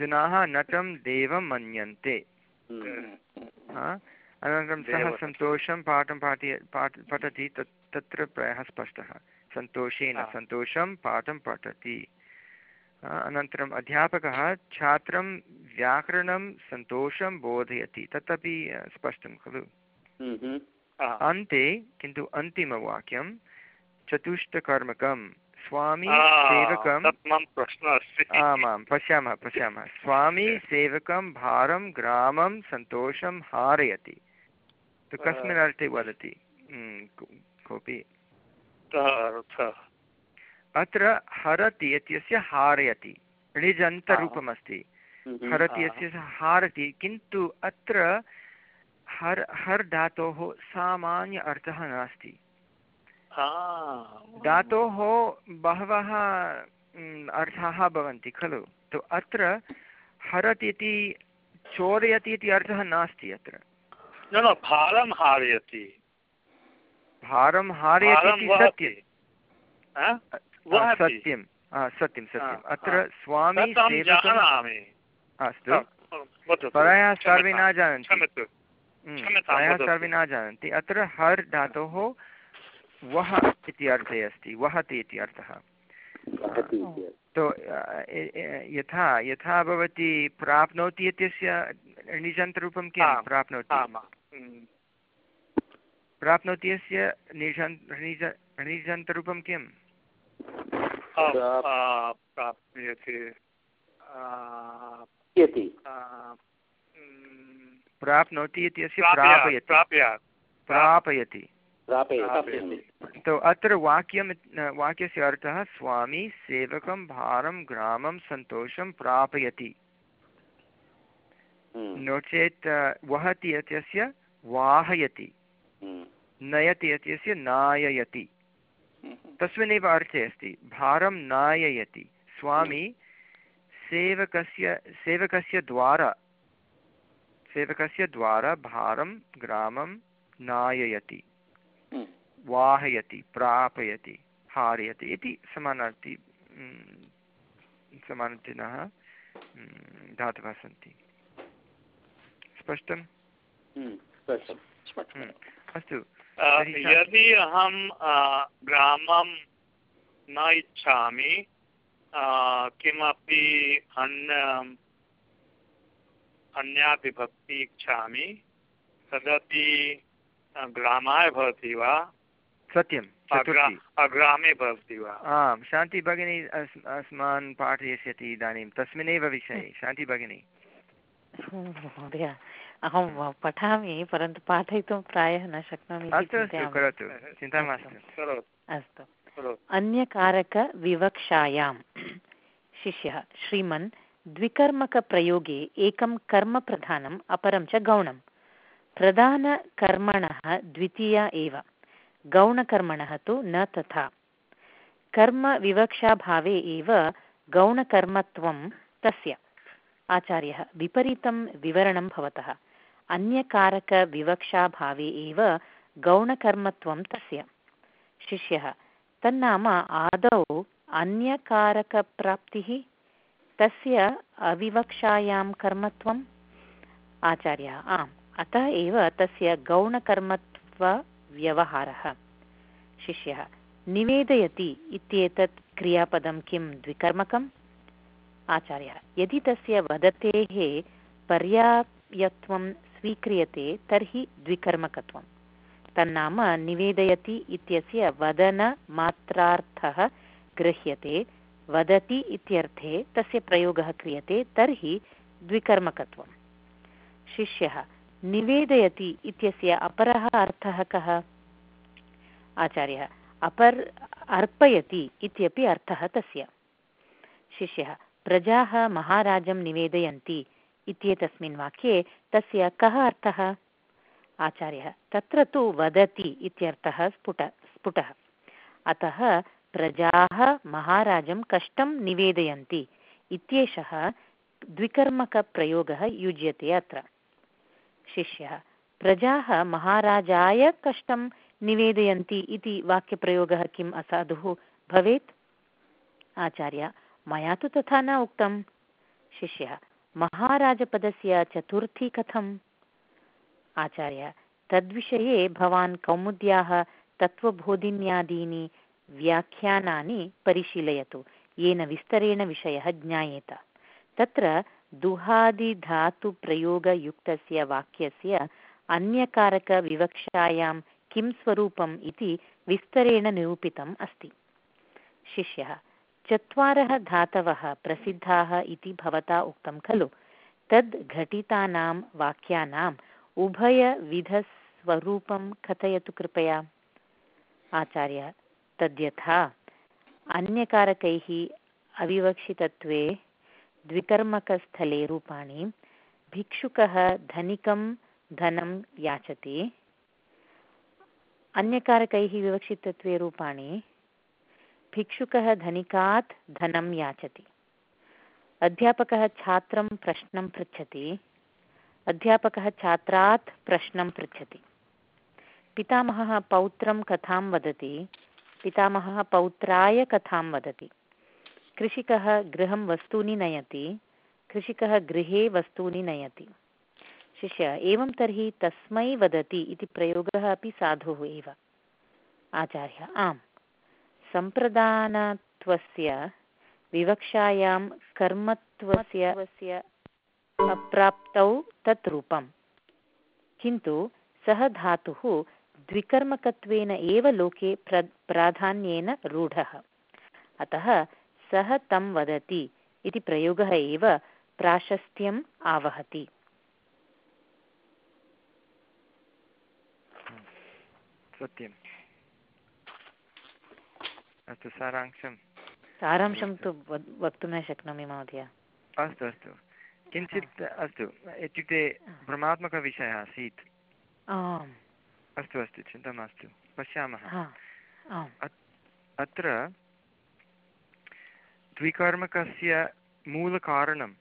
जनाः नटं देवं मन्यन्ते। हम्म, अनन्तरं सः सन्तोषं पाठं पाठय पाठ पठति तत् तत्र प्रायः स्पष्टः। सन्तोषेण सन्तोषं पाठं पठति। अनन्तरम् अध्यापकः छात्रं व्याकरणं सन्तोषं बोधयति। तदपि स्पष्टं खलु? अन्ते किन्तु अन्तिमवाक्यं चतुष्टकर्मकं स्वामी सेवकं आमां पश्यामः पश्यामः। स्वामी सेवकं भारं ग्रामं सन्तोषं हारयति। कस्मिन् अर्थे वदति। हम्म, कोऽपि? अत्र हरति इत्यस्य हारयति णिजन्तरूपमस्ति। हरति इत्यस्य हारति किन्तु अत्र हर् हर् धातोः सामान्य अर्थः नास्ति। धातोः बहवः अर्थाः भवन्ति खलु। तु अत्र हरति इति चोरयति इति अर्थः नास्ति अत्र। न न भारं हारयति। भारं हारयति सत्यं। सत्यं आ, सत्यं सत्यं हा, अत्र स्वामी जानामि। अस्तु। हा, प्रायः सर्वे न जानन्ति। क्षम्यतु हम्म, प्रायः सर्वे न जानन्ति। अत्र हर् धातोः वह इति अर्थे अस्ति। वहति इति अर्थः। तो यथा यथा भवती प्राप्नोति इत्यस्य निजन्तरूपं किं प्राप्नोति। हम्म। प्राप्नोति इत्यस्य निजन् निज निजन्तरूपं किम्? प्राप्यते। इति प्राप्यात्, प्रापयति। प्रापयति। प्रापयति। तो अत्र वाक्यं वाक्यस्य अर्थः स्वामी सेवकं भारं ग्रामं सन्तोषं प्रापयति। हम्म, नो चेत् वहति इत्यस्य वाहयति। हम्म, नयति इत्यस्य नाययति। तस्मिन्नेव अर्थे अस्ति भारं नाययति। स्वामी सेवकस्य सेवकस्य द्वारा सेवकस्य द्वारा भारं ग्रामं नाययति। हम्म, वाहयति प्रापयति हारयति इति समानार्थी समानार्थिनः धातवः सन्ति। स्पष्टं हम्म, स्पष्टं। म्, अस्तु। यदि अहं ग्रामं न इच्छामि किमपि अन्य अन्याभिभक्ति इच्छामि तदपि ग्रामाय भवति वा? सत्यं अग्रामे भवति वा? आं शान्ति भगिनी अस् अस्मान् पाठयिष्यति इदानीं तस्मिन्नेव विषये शान्ति भगिनी। महोदय अहं पठामि परन्तु पाठयितुं प्रायः न शक्नोमि चिन्ता मास्तु। अस्तु। अन्यकारकविवक्षायां [clears throat] शिष्यः श्रीमन् द्विकर्मकप्रयोगे एकं कर्मप्रधानम् अपरं च गौणं प्रधानकर्मणः द्वितीया एव गौणकर्मणः तु न तथा। कर्मविवक्षाभावे एव गौणकर्मत्वं तस्य। आचार्यः विपरीतं विवरणं भवतः। अन्यकारकविवक्षाभावे एव गौणकर्मत्वं तस्य। शिष्यः, तन्नाम आदौ अन्यकारकप्राप्तिः, तस्य अविवक्षायां कर्मत्वम्? आचार्यः, आम्। अतः एव तस्य गौणकर्मत्वव्यवहारः। शिष्यः, निवेदयति इत्येतत् क्रियापदं किं द्विकर्मकम्? आचार्यः, यदि तस्य वदतेः पर्यायत्वं स्वीक्रियते तर्हि द्विकर्मकत्वं तन्नाम निवेदयति इत्यस्य वदनमात्रार्थः गृह्यते, वदति इत्यर्थे तस्य प्रयोगः क्रियते, तर्हि द्विकर्मकत्वं शिष्यः, निवेदयति इत्यस्य अपरः अर्थः कः? आचार्यः, अपर्, अर्पयति इत्यपि अर्थः तस्य। शिष्यः, प्रजाः महाराजं निवेदयन्ति इत्येतस्मिन् वाक्ये तस्य कः अर्थः? आचार्यः, तत्र तु वदति इत्यर्थः स्फुट, स्फुटः। अतः प्रजाः महाराजं कष्टं निवेदयन्ति, इत्येषः द्विकर्मकप्रयोगः युज्यते अत्र। शिष्यः, प्रजाः महाराजाय कष्टं निवेदयन्ति इति वाक्यप्रयोगः किम् असाधुः भवेत्? आचार्य, मया तु तथा न उक्तं शिष्यः महाराजपदस्य चतुर्थी कथम्? आचार्य, तद्विषये भवान् कौमुद्याः तत्त्वबोधिन्यादीनि व्याख्यानानि परिशीलयतु। येन विस्तरेण विषयः ज्ञायेत। तत्र दुहादिधातुप्रयोगयुक्तस्य वाक्यस्य अन्यकारकविवक्षायां किं स्वरूपम् इति विस्तरेण निरूपितम् अस्ति। शिष्यः चत्वारः धातवः प्रसिद्धाः इति भवता उक्तं खलु। तद् घटितानां वाक्यानाम् उभयविधस्वरूपं कथयतु कृपया। आचार्य, तद्यथा। अन्यकारकैः अविवक्षितत्वे द्विकर्मकस्थले रूपाणि भिक्षुकः धनिकं धनं याचते। अन्यकारकैः विवक्षितत्वे रूपाणि भिक्षुकः धनिकात् धनं याचति। अध्यापकः छात्रं प्रश्नं पृच्छति। अध्यापकः छात्रात् प्रश्नं पृच्छति। पितामहः पौत्रं कथां वदति? पितामहः पौत्राय कथां वदति? कृषिकः गृहं वस्तूनि नयति। कृषिकः गृहे वस्तूनि नयति। शिष्य, एवं तर्हि तस्मै वदति इति प्रयोगः अपि साधुः एव। आचार्य, आम्। सम्प्रदानत्वस्य विवक्षायां कर्मत्वस्य अप्राप्तौ तत् रूपम्। किन्तु सः धातुः द्विकर्मकत्वेन एव लोके प्र, प्राधान्येन रूढः। अतः सः तं वदति इति प्रयोगः एव प्राशस्त्यम् आवहति। सत्यम्। अस्तु सारांशं। सारांशं तु वक्तुं न शक्नोमि महोदय। अस्तु अस्तु। किञ्चित् अस्तु इत्युक्ते भ्रमात्मकविषयः आसीत्। आम्। अस्तु अस्तु चिन्ता मास्तु। पश्यामः। अत्र द्विकर्मकस्य मूलकारणम्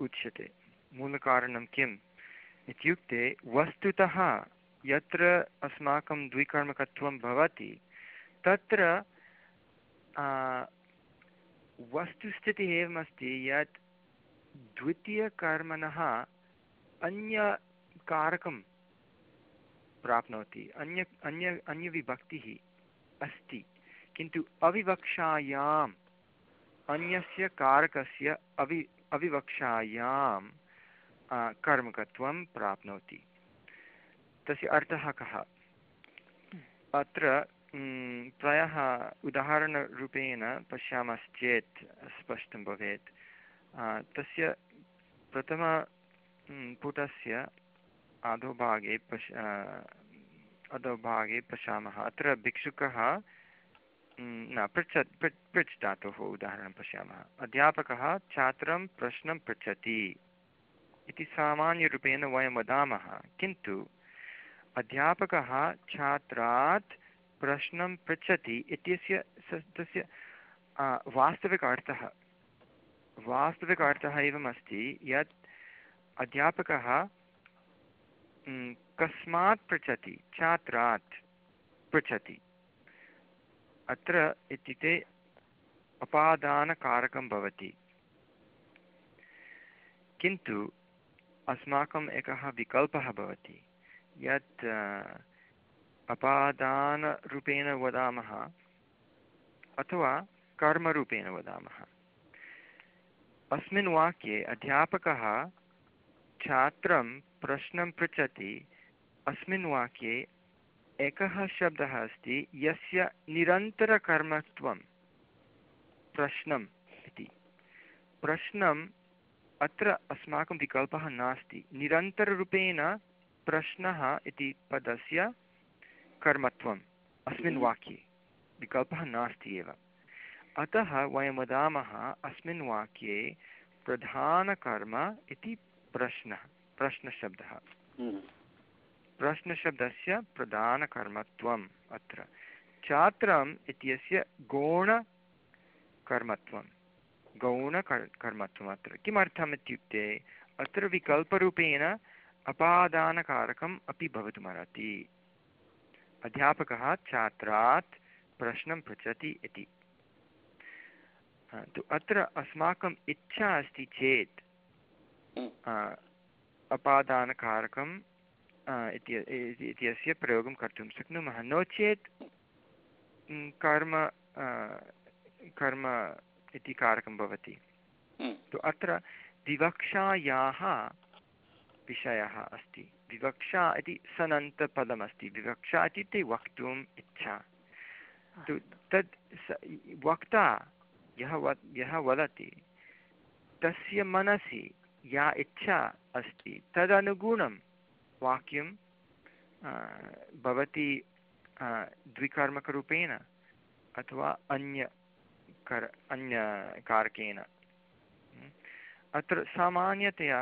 उच्यते। मूलकारणं किम्? इत्युक्ते वस्तुतः यत्र अस्माकं द्विकर्मकत्वं भवति तत्र वस्तुस्थितिः एवमस्ति यत् द्वितीयकर्मणः अन्यकारकं प्राप्नोति, अन्य अन्य, अन्यविभक्तिः अस्ति। किन्तु अविवक्षायाम् अन्यस्य कारकस्य अवि, अविवक्षायां कर्मकत्वं प्राप्नोति। तस्य अर्थः कः? अत्र प्रायः उदाहरणरूपेण पश्यामश्चेत्, स्पष्टं भवेत्। तस्य प्रथम पुटस्य अधोभागे पश् अधोभागे पश्यामः। अत्र भिक्षुकः न पृच्छ पृच् पृच् धातोः उदाहरणं पश्यामः। अध्यापकः, छात्रं प्रश्नं पृच्छति। इति सामान्यरूपेण वयं वदामः। किन्तु, अध्यापकः छात्रात् प्रश्नं पृच्छति इत्यस्य तस्य वास्तविक अर्थः वास्तविक अर्थः एवमस्ति यत् अध्यापकः कस्मात् पृच्छति, छात्रात् पृच्छति। अत्र इत्युक्ते अपादानकारकं भवति। किन्तु अस्माकम् एकः विकल्पः भवति, यत् अपादानरूपेण वदामः अथवा कर्मरूपेण वदामः। अस्मिन् वाक्ये अध्यापकः छात्रं प्रश्नं पृच्छति, अस्मिन् वाक्ये एकः शब्दः अस्ति, यस्य निरन्तरकर्मत्वं प्रश्नम् इति। प्रश्नम् अत्र अस्माकं विकल्पः नास्ति। निरन्तररूपेण प्रश्नः इति पदस्य कर्मत्वम् अस्मिन् वाक्ये। विकल्पः नास्ति एव। अतः वयं वदामः अस्मिन् वाक्ये प्रधानकर्म इति प्रश्नः प्रश्नशब्दः। हम्म। प्रश्नशब्दस्य प्रधानकर्मत्वम् अत्र। छात्रम् इत्यस्य गौणकर्मत्वं गौणकर् कर्मत्वम् अत्र। किमर्थम् इत्युक्ते अत्र विकल्परूपेण अपादानकारकम् अपि भवितुमर्हति। अध्यापकः छात्रात् प्रश्नं पृच्छति इति। तु अत्र अस्माकम् इच्छा अस्ति चेत् अपादानकारकम् इत्यस्य प्रयोगं कर्तुं शक्नुमः। नो चेत् कर्म कर्म इति कारकं भवति। हम्म। तु अत्र विवक्षायाः विषयः अस्ति। विवक्षा इति सनन्तपदमस्ति विवक्षा इत्युक्ते वक्तुम् इच्छा तद् वक्ता यः व यः वदति तस्य मनसि या इच्छा अस्ति तदनुगुणं वाक्यं भवति द्विकर्मकरूपेण अथवा अन्य कर अन्यकारकेन अत्र सामान्यतया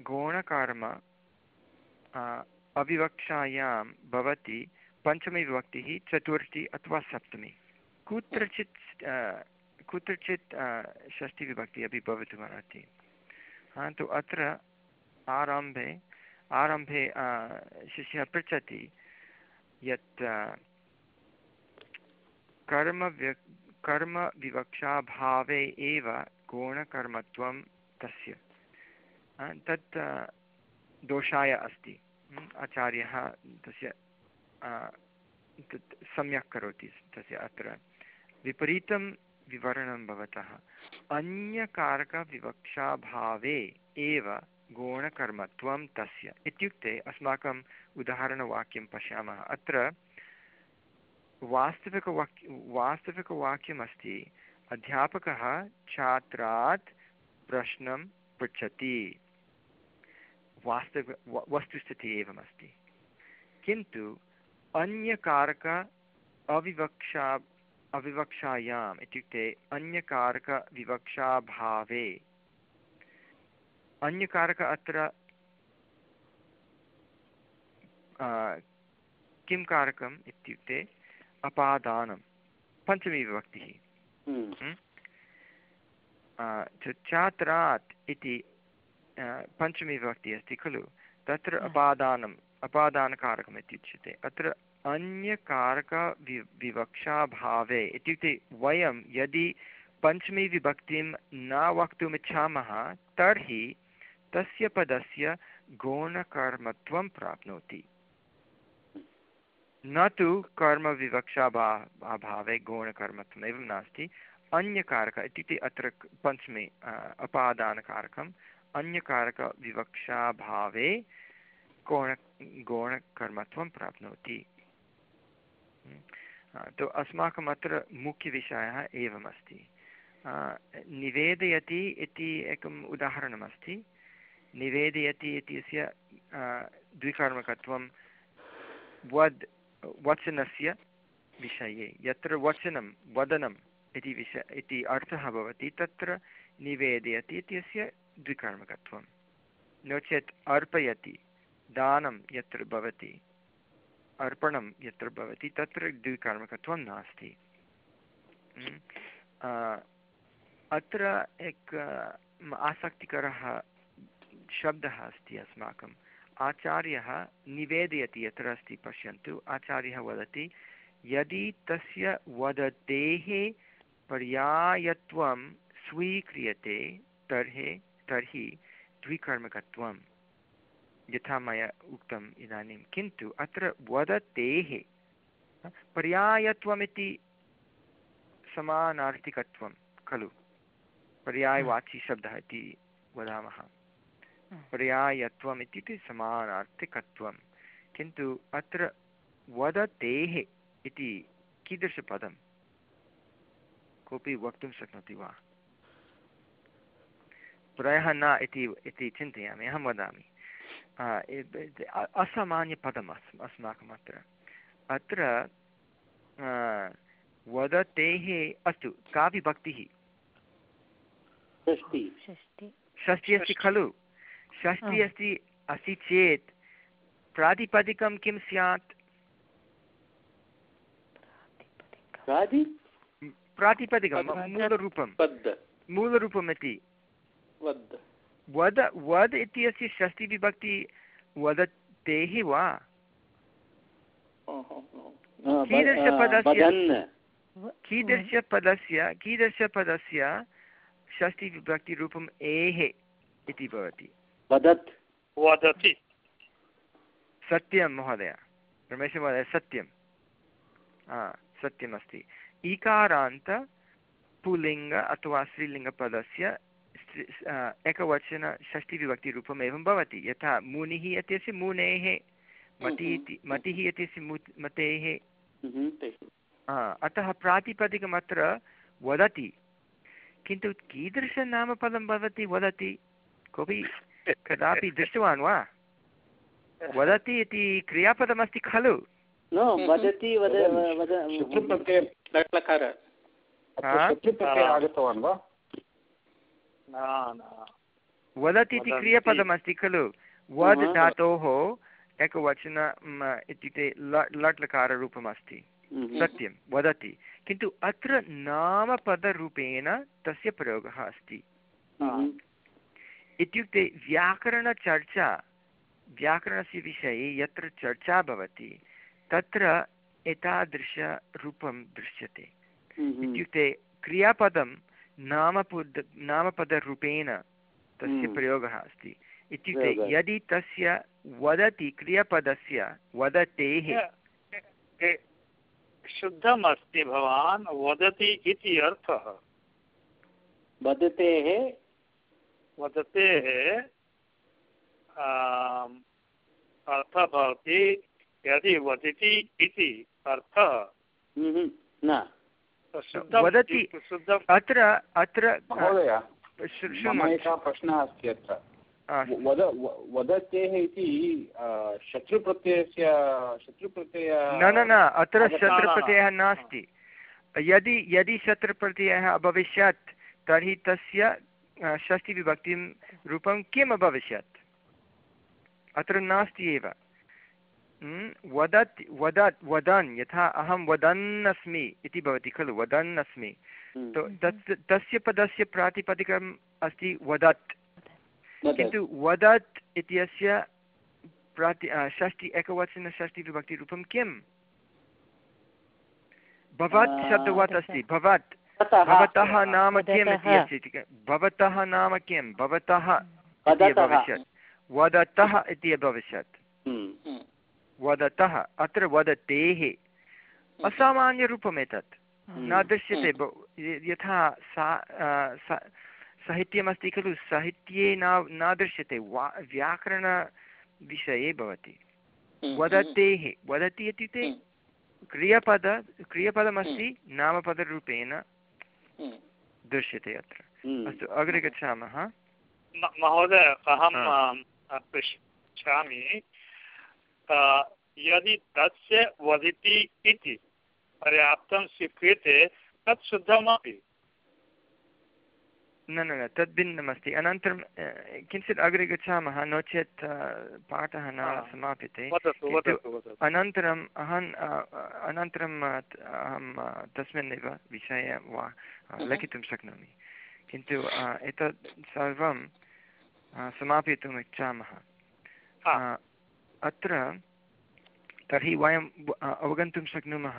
गौणकर्म अविवक्षायां भवति पञ्चमीविभक्तिः चतुर्थी अथवा सप्तमी। कुत्रचित् कुत्रचित् षष्ठीविभक्तिः अपि भवितुमर्हति तु अत्र आरम्भे आरम्भे शिष्यः पृच्छति यत् कर्मव्य, कर्मविवक्षाभावे एव गुणकर्मत्वं तस्य। तत् दोषाय अस्ति। आचार्यः तस्य सम्यक् करोति तस्य अत्र। विपरीतं विवरणं भवतः। अन्यकारकविवक्षाभावे एव गुणकर्मत्वं तस्य। इत्युक्ते अस्माकम् उदाहरणवाक्यं पश्यामः। अत्र वास्तविकवाक्य वास्तविकवाक्यमस्ति। अध्यापकः छात्रात् प्रश्नं पृच्छति। वास्तविक वस्तुस्थितिः एवमस्ति किन्तु अन्यकारक अविवक्षा अविवक्षायाम् इत्युक्ते अन्यकारकविवक्षाभावे अन्यकारक अत्र किं कारकम् इत्युक्ते अपादानं पञ्चमीविभक्तिः हम्म। छात्रात् इति पञ्चमीविभक्तिः अस्ति खलु तत्र अपादानम् अपादानकारकम् इत्युच्यते अत्र अन्यकारकवि विवक्षाभावे इत्युक्ते वयं यदि पञ्चमीविभक्तिं न वक्तुमिच्छामः तर्हि तस्य पदस्य गौणकर्मत्वं प्राप्नोति न तु कर्मविवक्षाभा अभावे गौणकर्मत्वम् एवं नास्ति अन्यकारक इत्युक्ते अत्र पञ्चमे अपादानकारकम् अन्यकारकविवक्षाभावे गौण, गौणकर्मत्वं प्राप्नोति। तु अस्माकम् अत्र मुख्यविषयः एवमस्ति। निवेदयति इति एकम् उदाहरणमस्ति। निवेदयति इत्यस्य द्विकर्मकत्वं वद्, वचनस्य विषये। यत्र वचनं, वदनम् इति विष, इति अर्थः भवति, तत्र निवेदयति इत्यस्य द्विकर्मकत्वं नो चेत् अर्पयति, दानं यत्र भवति, अर्पणं यत्र भवति, तत्र द्विकर्मकत्वं नास्ति। अत्र एक आसक्तिकरः शब्दः अस्ति अस्माकम्। आचार्यः निवेदयति, यत्र अस्ति पश्यन्तु, आचार्यः वदति, यदि तस्य वदतेः पर्यायत्वं स्वीक्रियते, तर्हि तर्हि द्विकर्मकत्वं यथा मया उक्तम् इदानीं। किन्तु अत्र वदतेः पर्यायत्वमिति समानार्थिकत्वं खलु। पर्यायवाची शब्दः इति वदामः। पर्यायत्वम् इत्युक्ते समानार्थिकत्वं। किन्तु अत्र वदतेः इति कीदृशपदं? कोऽपि वक्तुं शक्नोति वा? प्रायः न इति इति चिन्तयामि अहं वदामि असामान्यपदम् अस् अस्माकम् अत्र अत्र वदतेः अस्तु का विभक्तिः षष्ठी अस्ति खलु षष्ठी अस्ति अस्ति चेत् प्रातिपदिकं किं स्यात् प्रातिपदिकं मूलरूपं मूलरूपम् इति वद वद् इत्यस्य षष्टिविभक्ति वदतेः वा? कीदृशपदस्य कीदृशपदस्य कीदृशपदस्य षष्टिविभक्तिरूपम् एः इति भवति? वदत्। वदति। सत्यं महोदय। रमेशमहोदय सत्यं। हा सत्यमस्ति। ईकारान्त पुल्लिङ्ग अथवा स्त्रीलिङ्गपदस्य एकवचनषष्टिविभक्तिरूपम् एवं भवति। यथा मुनिः इत्यस्य मुनेः मति इति मतिः इत्यस्य मु मतेः। अतः प्रातिपदिकमत्र वदति। किन्तु कीदृशनामपदं भवति वदति? कोऽपि कदापि दृष्टवान् वा? वदति इति क्रियापदमस्ति खलु। वदति आगतवान् वा? वदति इति क्रियापदमस्ति खलु? वद् धातोः एकवचन इत्युक्ते लट् लकाररूपम् अस्ति सत्यं वदति। किन्तु अत्र नामपदरूपेण तस्य प्रयोगः अस्ति। इत्युक्ते व्याकरणचर्चा व्याकरणस्य विषये यत्र चर्चा भवति तत्र एतादृशरूपं दृश्यते। इत्युक्ते क्रियापदं नामपद नामपदरूपेण तस्य प्रयोगः अस्ति। इत्युक्ते यदि तस्य वदति क्रियापदस्य वदतेः शुद्धम् अस्ति भवान् वदति इति अर्थः। वदतेः? वदतेः अर्थः भवति यदि वदति इति अर्थः। न। वदति अत्र अत्र महोदय एकः प्रश्नः अस्ति अत्र। वद वदतेः इति शत्रुप्रत्ययस्य शत्रुप्रत्यय न न न अत्र शत्रुप्रत्ययः नास्ति। यदि यदि शत्रुप्रत्ययः अभविष्यत् तर्हि तस्य षष्टिविभक्तिं रूपं किम् अभविष्यत्? अत्र नास्ति एव। वदत् वदत् वदन् यथा अहं वदन् अस्मि इति भवति खलु वदन् अस्मि तत् तस्य पदस्य प्रातिपदिकम् अस्ति वदत्। किन्तु वदत् इत्यस्य प्राति षष्टि एकवचनषष्टिविभक्तिरूपं किम्? भवत् शब्दवत् अस्ति भवत्। भवतः नाम किम् इति अस्ति? भवतः नाम किं भवतः इति अभविष्यत्। वदतः इति अभविष्यत्। वदतः अत्र वदतेः। असामान्यरूपम् एतत् न हम्म। दृश्यते हम्म। यथा सा साहित्यमस्ति खलु साहित्ये न न दृश्यते वा व्याकरणविषये भवति। हम्म, वदतेः हम्म। वदति इत्युक्ते हम्म। क्रियपद क्रियपदमस्ति नामपदरूपेण दृश्यते अत्र। अस्तु अग्रे गच्छामः। महोदय अहं पृच्छामि। यदि तस्य वदति इति पर्याप्तं स्वीक्रियते तत् शुद्धमपि। न न न तद् भिन्नमस्ति। अनन्तरं किञ्चित् अग्रे गच्छामः नो चेत् पाठः न समाप्यते। अनन्तरम् अहम् अनन्तरम् अहं तस्मिन्नेव विषये वा लिखितुं शक्नोमि। किन्तु एतत् सर्वं समापयितुम् इच्छामः। अत्र तर्हि वयम् अवगन्तुं शक्नुमः।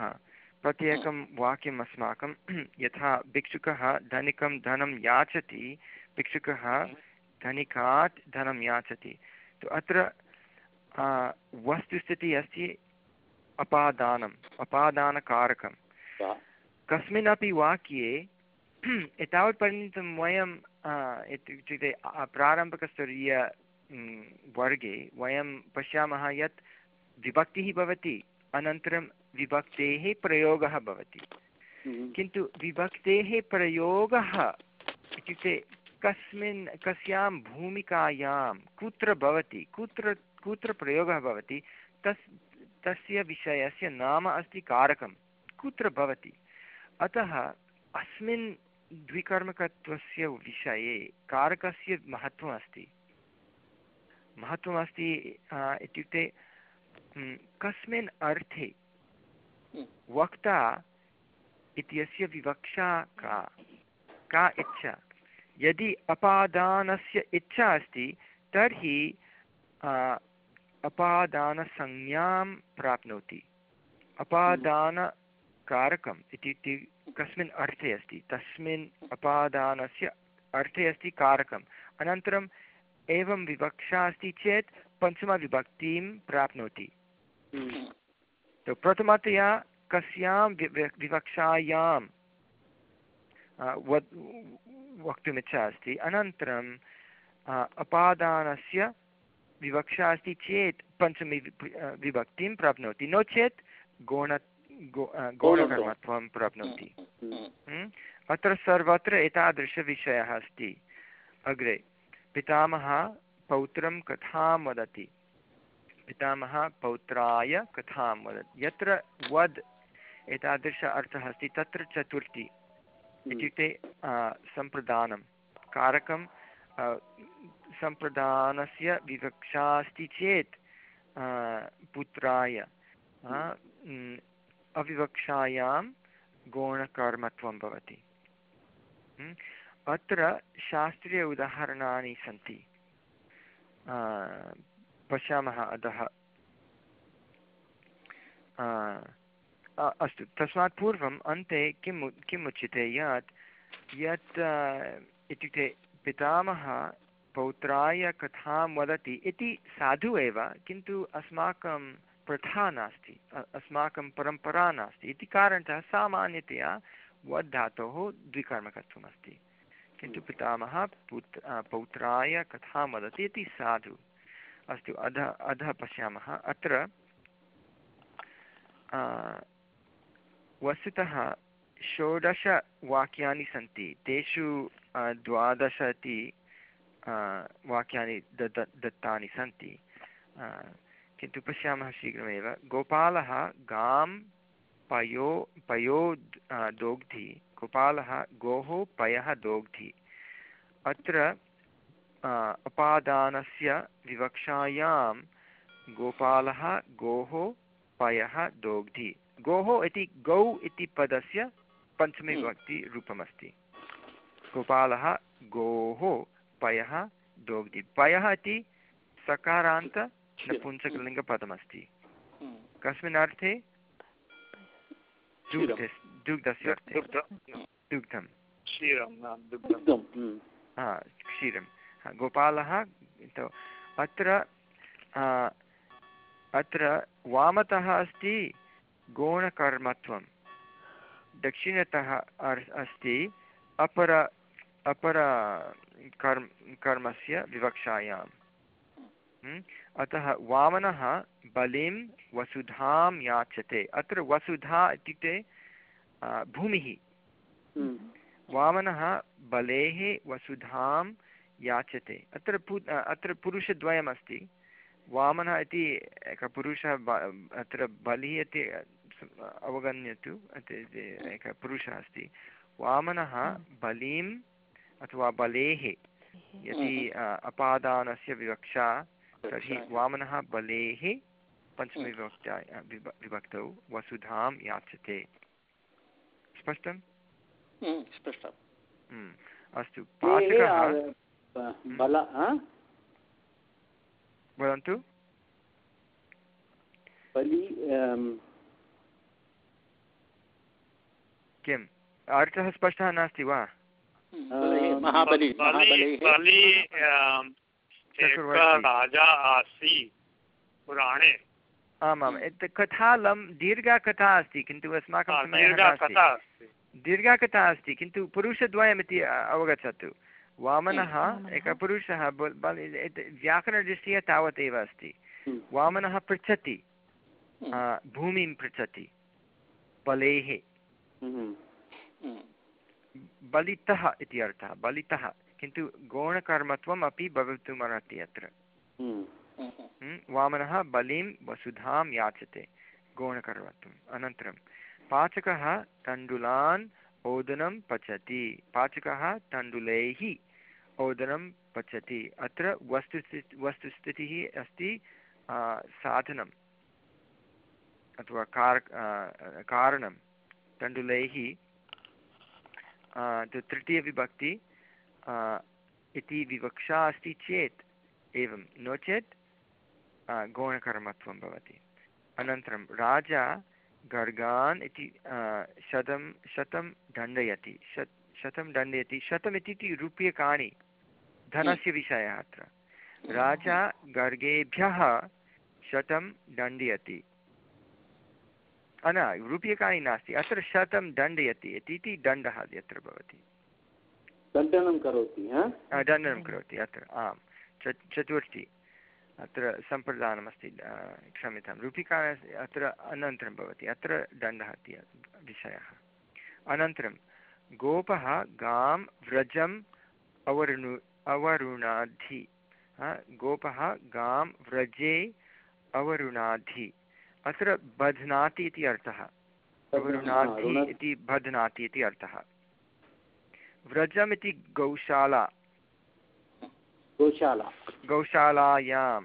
प्रत्येकं वाक्यम् अस्माकं। [clears throat] यथा भिक्षुकः धनिकं धनं याचति भिक्षुकः धनिकात् धनं याचति। तु अत्र वस्तुस्थितिः अस्ति अपादानम् अपादानकारकं कस्मिन्नपि वाक्ये [clears throat] एतावत्पर्यन्तं वयं इत्युक्ते प्रारम्भिकस्तरीय वर्गे वयं पश्यामः यत् विभक्तिः भवति अनन्तरं विभक्तेः प्रयोगः भवति। हम्म। किन्तु विभक्तेः प्रयोगः इत्युक्ते कस्मिन् कस्यां भूमिकायां कुत्र भवति कुत्र कुत्र प्रयोगः भवति तस् तस्य विषयस्य नाम अस्ति कारकं कुत्र भवति। अतः अस्मिन् द्विकर्मकत्वस्य विषये कारकस्य महत्त्वम् अस्ति महत्त्वमस्ति इत्युक्ते कस्मिन् अर्थे वक्ता इत्यस्य विवक्षा का का इच्छा? यदि अपादानस्य इच्छा अस्ति तर्हि अपादानसंज्ञां प्राप्नोति। अपादानकारकम् इत्युक्ते कस्मिन् अर्थे अस्ति तस्मिन् अपादानस्य अर्थे अस्ति कारकम्। अनन्तरम् एवं विवक्षा अस्ति चेत् पञ्चमविभक्तिं प्राप्नोति। तो प्रथमतया कस्यां विवक्षायां वद् वक्तुमिच्छा अस्ति। अनन्तरं अपादानस्य विवक्षा अस्ति चेत् पञ्चमी विभक्तिं प्राप्नोति। नो चेत् गोण गौणकर्मत्वं प्राप्नोति। अत्र सर्वत्र एतादृशविषयः अस्ति। अग्रे। पितामहः पौत्रं कथां वदति? पितामहः पौत्राय कथां वदति? यत्र वद् एतादृश अर्थः अस्ति तत्र चतुर्थी इत्युक्ते सम्प्रदानं। कारकं सम्प्रदानस्य विवक्षा अस्ति चेत् पुत्राय अविवक्षायां गौणकर्मत्वं भवति। अत्र शास्त्रीय उदाहरणानि सन्ति। पश्यामः अधः। अस्तु, तस्मात् पूर्वम् अन्ते किम् किम् उच्यते यत् यत् इत्युक्ते पितामहः पौत्राय कथां वदति इति साधु एव, किन्तु अस्माकं प्रथा नास्ति अस्माकं परम्परा नास्ति। इति कारणतः सामान्यतया वद् धातोः द्विकर्मकत्वम् अस्ति किन्तु पितामहः पुत्र पौत्राय कथां वदति इति साधु। अस्तु, अधः अधः पश्यामः। अत्र वस्तुतः षोडशवाक्यानि सन्ति। तेषु द्वादश इति वाक्यानि दत्त दत्तानि सन्ति। किन्तु पश्यामः शीघ्रमेव। गोपालः गां पयो पयो दोग्धि। गोपालः गोः पयः दोग्धि। अत्र अपादानस्य विवक्षायां गोपालः गोः पयः दोग्धि। गोः इति गौ इति पदस्य पञ्चमी विभक्तिरूपमस्ति गोपालः गोः पयः दोग्धि। पयः इति सकारान्त नपुंसकलिङ्गपदमस्ति। कस्मिन् अर्थे दुग्धस्य अर्थे दुग्धं हा क्षीरं। गोपालः अत्र अत्र वामतः अस्ति गौणकर्मत्वं। दक्षिणतः अस्ति अपर अपर कर्म कर्मस्य विवक्षायां। अतः वामनः बलिं वसुधां याचते। अत्र वसुधा इत्युक्ते भूमिः। वामनः बलेः वसुधां याचते। अत्र पु अत्र पुरुषद्वयमस्ति। वामनः इति एकः पुरुषः अत्र बलिः इति अवगण्यतु एकः पुरुषः अस्ति। वामनः बलिम् अथवा बलेः यदि अपादानस्य विवक्षा तर्हि वामनः बलेः पञ्चमविभक्त्या विभक्तौ वसुधां याचते। स्पष्टं? स्पष्टम् अस्तु पाचकः वदन्तु। किम्? अर्थः स्पष्टः नास्ति वा? राजा आसीत् पुराणे। आमाम् कथा लं दीर्घा कथा अस्ति किन्तु अस्माकं दीर्घा कथा अस्ति किन्तु पुरुषद्वयमिति अवगच्छतु। वामनः एकः पुरुषः व्याकरणदृष्ट्या तावदेव अस्ति। वामनः पृच्छति भूमिं पृच्छति बलेः। बलितः इति अर्थः बलितः। किन्तु गौणकर्मत्वम् अपि भवितुमर्हति अत्र। वामनः बलिं वसुधां याचते गौणकर्मत्वम् अनन्तरं। पाचकः तण्डुलान् ओदनं पचति। पाचकः तण्डुलैः ओदनं पचति। अत्र वस्तुस्थितिः वस्तुस्थितिः अस्ति साधनम् अथवा कार कारणं। तण्डुलैः तृतीयविभक्ति इति विवक्षा अस्ति चेत् एवं। नो चेत् गौणकर्मत्वं भवति। अनन्तरं राजा गर्गान् इति शतं शतं दण्डयति। शत् शतं दण्डयति। शतमिति रूप्यकाणि धनस्य विषयः अत्र। राजा गर्गेभ्यः शतं दण्डयति। न रूप्यकाणि नास्ति। अत्र शतं दण्डयति। इति दण्डः यत्र भवति। दण्डनं करोति दण्डनं करोति अत्र। आम्। चतुर्थी। अत्र सम्प्रदानमस्ति क्षम्यतां। रूपिका अत्र अनन्तरं भवति अत्र दण्डः इति विषयः। अनन्तरं गोपः गां व्रजम् अवरुणु अवरुणाधि गोपः गां व्रजे अवरुणाधि। अत्र बध्नाति इति अर्थः। अवरुणाधि इति बध्नाति इति अर्थः। व्रजम् इति गौशाला गोशाला। गौशालायां।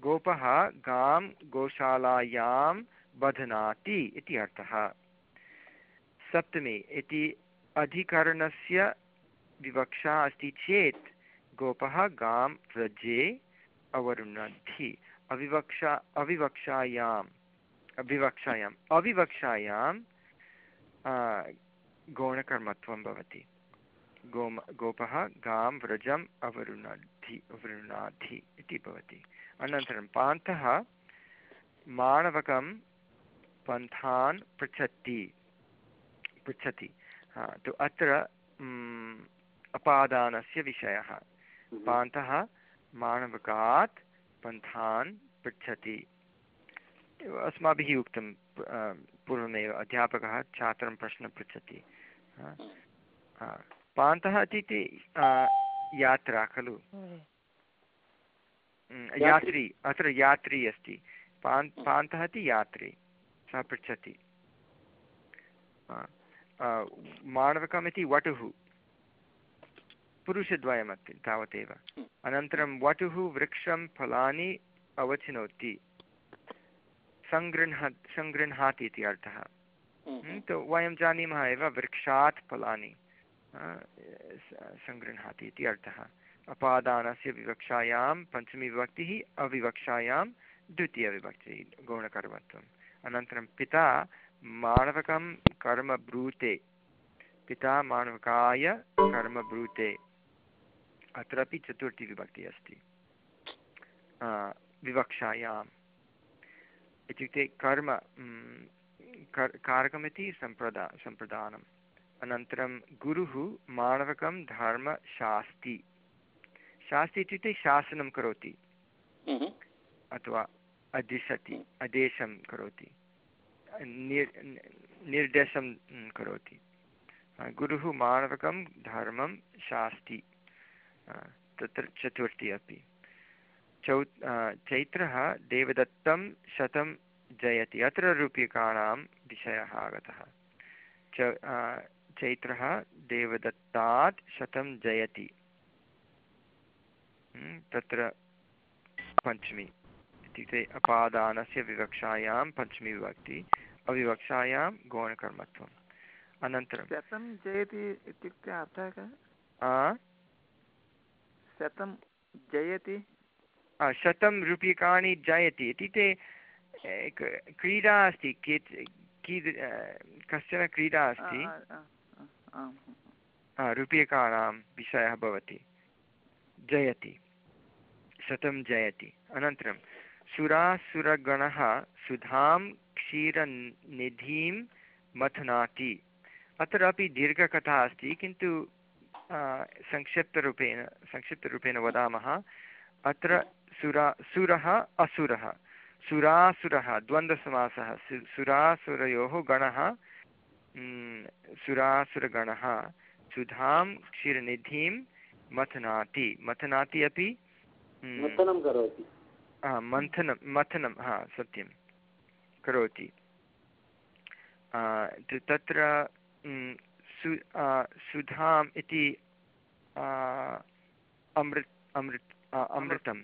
गोपः गां गोशालायां बध्नाति इति अर्थः। सप्तमी, इति अधिकरणस्य विवक्षा अस्ति चेत् गोपः गां व्रजे अवरुणद्धि अविवक्षा अविवक्षायाम् अविवक्षायाम् अविवक्षायां गौणकर्मत्वं भवति। गोम गोपः गां व्रजम् अवरुणाधि अवरुणाधि इति भवति। अनन्तरं पान्थः माणवकं पन्थान् पृच्छति पृच्छति। तु अत्र अपादानस्य विषयः। पान्थः माणवकात् पन्थान् पृच्छति। अस्माभिः उक्तं पूर्वमेव अध्यापकः छात्रं प्रश्नं पृच्छति। पान्तः इति यात्रा खलु? यात्री। अत्र यात्री अस्ति। पान् पान्तः इति यात्री सः पृच्छति। माणवकम् इति वटुः। पुरुषद्वयमस्ति तावदेव। अनन्तरं वटुः वृक्षं फलानि अवचिनोति सङ्गृह्ण सङ्गृह्णाति इति अर्थः। वयं जानीमः एव वृक्षात् फलानि। सङ्गृह्णाति इति अर्थः। अपादानस्य विवक्षायां पञ्चमीविभक्तिः अविवक्षायां द्वितीयविभक्तिः गौणकर्मत्वम्। अनन्तरं पिता माणवकं कर्म ब्रूते। पिता माणवकाय कर्म ब्रूते। अत्रापि चतुर्थीविभक्तिः अस्ति। विवक्षायाम्। इत्युक्ते कर्म कर्, कारकमिति सम्प्रदा, सम्प्रदानम्। अनन्तरं गुरुः माणवकं धर्मशास्ति शास्ति। इत्युक्ते शासनं करोति। अथवा अदिशति आदेशं करोति निर् निर्देशं करोति। गुरुः माणवकं धर्मं शास्ति। तत्र चतुर्थी अपि। चौ चैत्रः देवदत्तं शतं जयति। अत्र रूप्यकाणां विषयः आगतः। च चैत्रः देवदत्तात् शतं जयति। हम्म, तत्र पञ्चमी। इत्युक्ते अपादानस्य विवक्षायां पञ्चमी विभक्ति अविवक्षायां गौणकर्मत्वम्। अनन्तरं शतं जयति इत्युक्ते अर्थः कः? शतं जयति? शतं रूप्यकाणि जयति। इत्युक्ते क्रीडा अस्ति। कीद् कश्चन क्रीडा अस्ति। रूप्यकाणां विषयः भवति। जयति। शतं जयति। अनन्तरं, सुरासुरगणः सुधां क्षीरनिधिं मथनाति। अत्रापि दीर्घकथा अस्ति, किन्तु संक्षिप्तरूपेण संक्षिप्तरूपेण वदामः। अत्र सुरा, सुरः असुरः। सुरासुरः, द्वन्द्वसमासः। सु, सुरासुरयोः गणः सुरासुरगणः सुधां क्षीरनिधिं मथनाति। मथनाति अपि? मथनं करोति। मन्थनं मथनं हा सत्यं। करोति। तत्र सु सुधाम् इति अमृत् अमृत् अमृतं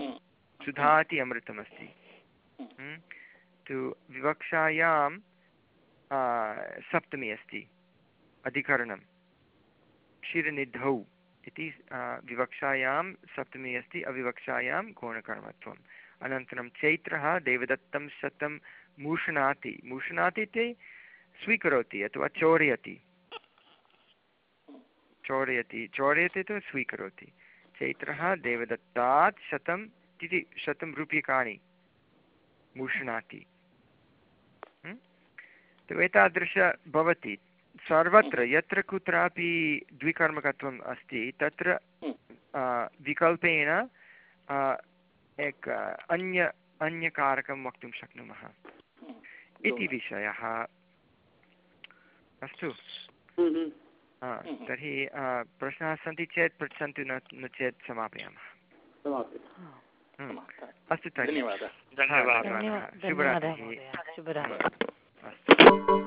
सुधा इति अमृतमस्ति। तु विवक्षायां सप्तमी अस्ति, अधिकरणं। क्षीरनिधौ इति विवक्षायां सप्तमी अस्ति, अविवक्षायां कोणकर्मत्वम्। अनन्तरं चैत्रः, देवदत्तं शतं, मूषणाति। मूषणाति इति स्वीकरोति अथवा चोरयति। चोरयति। चोरयति तु स्वीकरोति। चैत्रः, देवदत्तात् शतम् इति शतं रूप्यकाणि मूषणाति। तु एतादृश भवति। सर्वत्र यत्र कुत्रापि द्विकर्मकत्वम् अस्ति तत्र विकल्पेन एक अन्य अन्यकारकं वक्तुं शक्नुमः। इति विषयः। अस्तु। तर्हि प्रश्नाः सन्ति चेत् पृच्छन्तु न न चेत् समापयामः। अस्तु तर्हि। धन्यवादः। धन्यवादः। शुभरात्रिः। शुभरात्रिः